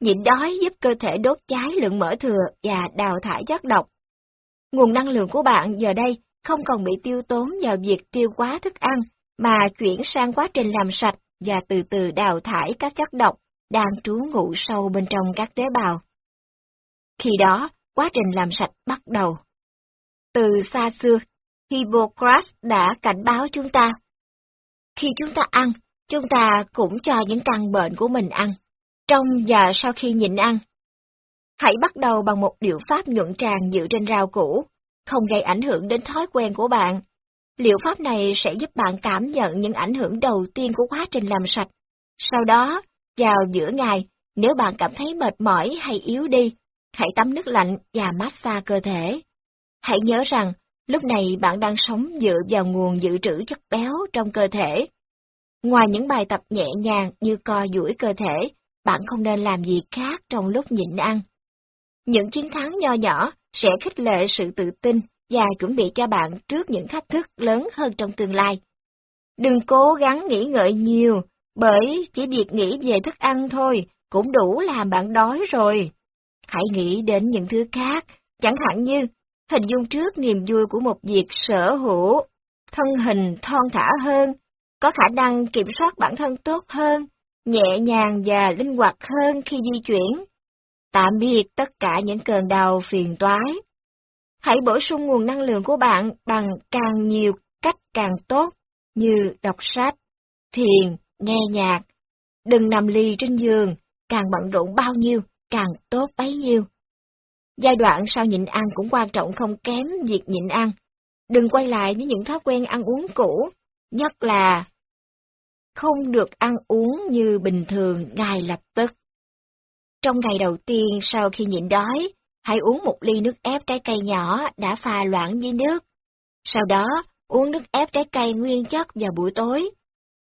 Nhịn đói giúp cơ thể đốt cháy lượng mỡ thừa và đào thải chất độc. Nguồn năng lượng của bạn giờ đây không còn bị tiêu tốn vào việc tiêu quá thức ăn, mà chuyển sang quá trình làm sạch và từ từ đào thải các chất độc đang trú ngụ sâu bên trong các tế bào. Khi đó, quá trình làm sạch bắt đầu. Từ xa xưa, Hippocrates đã cảnh báo chúng ta. Khi chúng ta ăn, chúng ta cũng cho những căn bệnh của mình ăn, trong và sau khi nhịn ăn. Hãy bắt đầu bằng một điệu pháp nhuận tràng dựa trên rau củ, không gây ảnh hưởng đến thói quen của bạn. Liệu pháp này sẽ giúp bạn cảm nhận những ảnh hưởng đầu tiên của quá trình làm sạch. Sau đó, vào giữa ngày, nếu bạn cảm thấy mệt mỏi hay yếu đi, hãy tắm nước lạnh và massage cơ thể. Hãy nhớ rằng, lúc này bạn đang sống dựa vào nguồn dự trữ chất béo trong cơ thể. Ngoài những bài tập nhẹ nhàng như co duỗi cơ thể, bạn không nên làm gì khác trong lúc nhịn ăn. Những chiến thắng nho nhỏ sẽ khích lệ sự tự tin và chuẩn bị cho bạn trước những thách thức lớn hơn trong tương lai. Đừng cố gắng nghĩ ngợi nhiều, bởi chỉ việc nghĩ về thức ăn thôi cũng đủ làm bạn đói rồi. Hãy nghĩ đến những thứ khác, chẳng hạn như hình dung trước niềm vui của một việc sở hữu, thân hình thon thả hơn, có khả năng kiểm soát bản thân tốt hơn, nhẹ nhàng và linh hoạt hơn khi di chuyển. Tạm biệt tất cả những cơn đau phiền toái. Hãy bổ sung nguồn năng lượng của bạn bằng càng nhiều cách càng tốt, như đọc sách, thiền, nghe nhạc. Đừng nằm lì trên giường, càng bận rộn bao nhiêu, càng tốt bấy nhiêu. Giai đoạn sau nhịn ăn cũng quan trọng không kém việc nhịn ăn. Đừng quay lại với những thói quen ăn uống cũ, nhất là không được ăn uống như bình thường ngay lập tức. Trong ngày đầu tiên sau khi nhịn đói, hãy uống một ly nước ép trái cây nhỏ đã pha loãng với nước. Sau đó, uống nước ép trái cây nguyên chất vào buổi tối.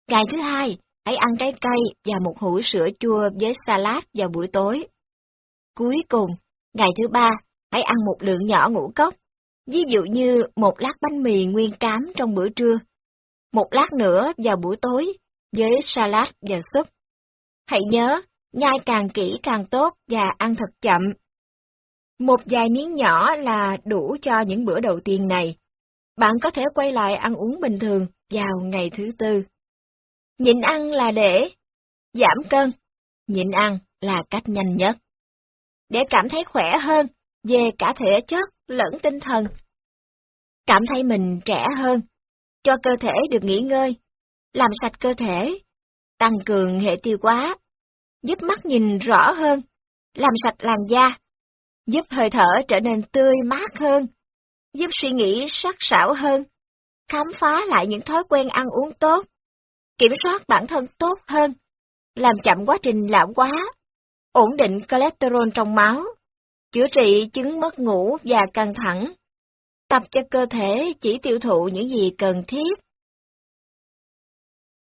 Ngày thứ hai, hãy ăn trái cây và một hũ sữa chua với salad vào buổi tối. Cuối cùng, ngày thứ ba, hãy ăn một lượng nhỏ ngũ cốc, ví dụ như một lát bánh mì nguyên cám trong bữa trưa, một lát nữa vào buổi tối với salad và súp. Hãy nhớ, nhai càng kỹ càng tốt và ăn thật chậm. Một vài miếng nhỏ là đủ cho những bữa đầu tiên này. Bạn có thể quay lại ăn uống bình thường vào ngày thứ tư. Nhịn ăn là để giảm cân, nhịn ăn là cách nhanh nhất. Để cảm thấy khỏe hơn về cả thể chất lẫn tinh thần. Cảm thấy mình trẻ hơn, cho cơ thể được nghỉ ngơi, làm sạch cơ thể, tăng cường hệ tiêu hóa, giúp mắt nhìn rõ hơn, làm sạch làn da, giúp hơi thở trở nên tươi mát hơn, giúp suy nghĩ sắc sảo hơn, khám phá lại những thói quen ăn uống tốt, kiểm soát bản thân tốt hơn, làm chậm quá trình lão hóa, ổn định cholesterol trong máu, chữa trị chứng mất ngủ và căng thẳng, tập cho cơ thể chỉ tiêu thụ những gì cần thiết.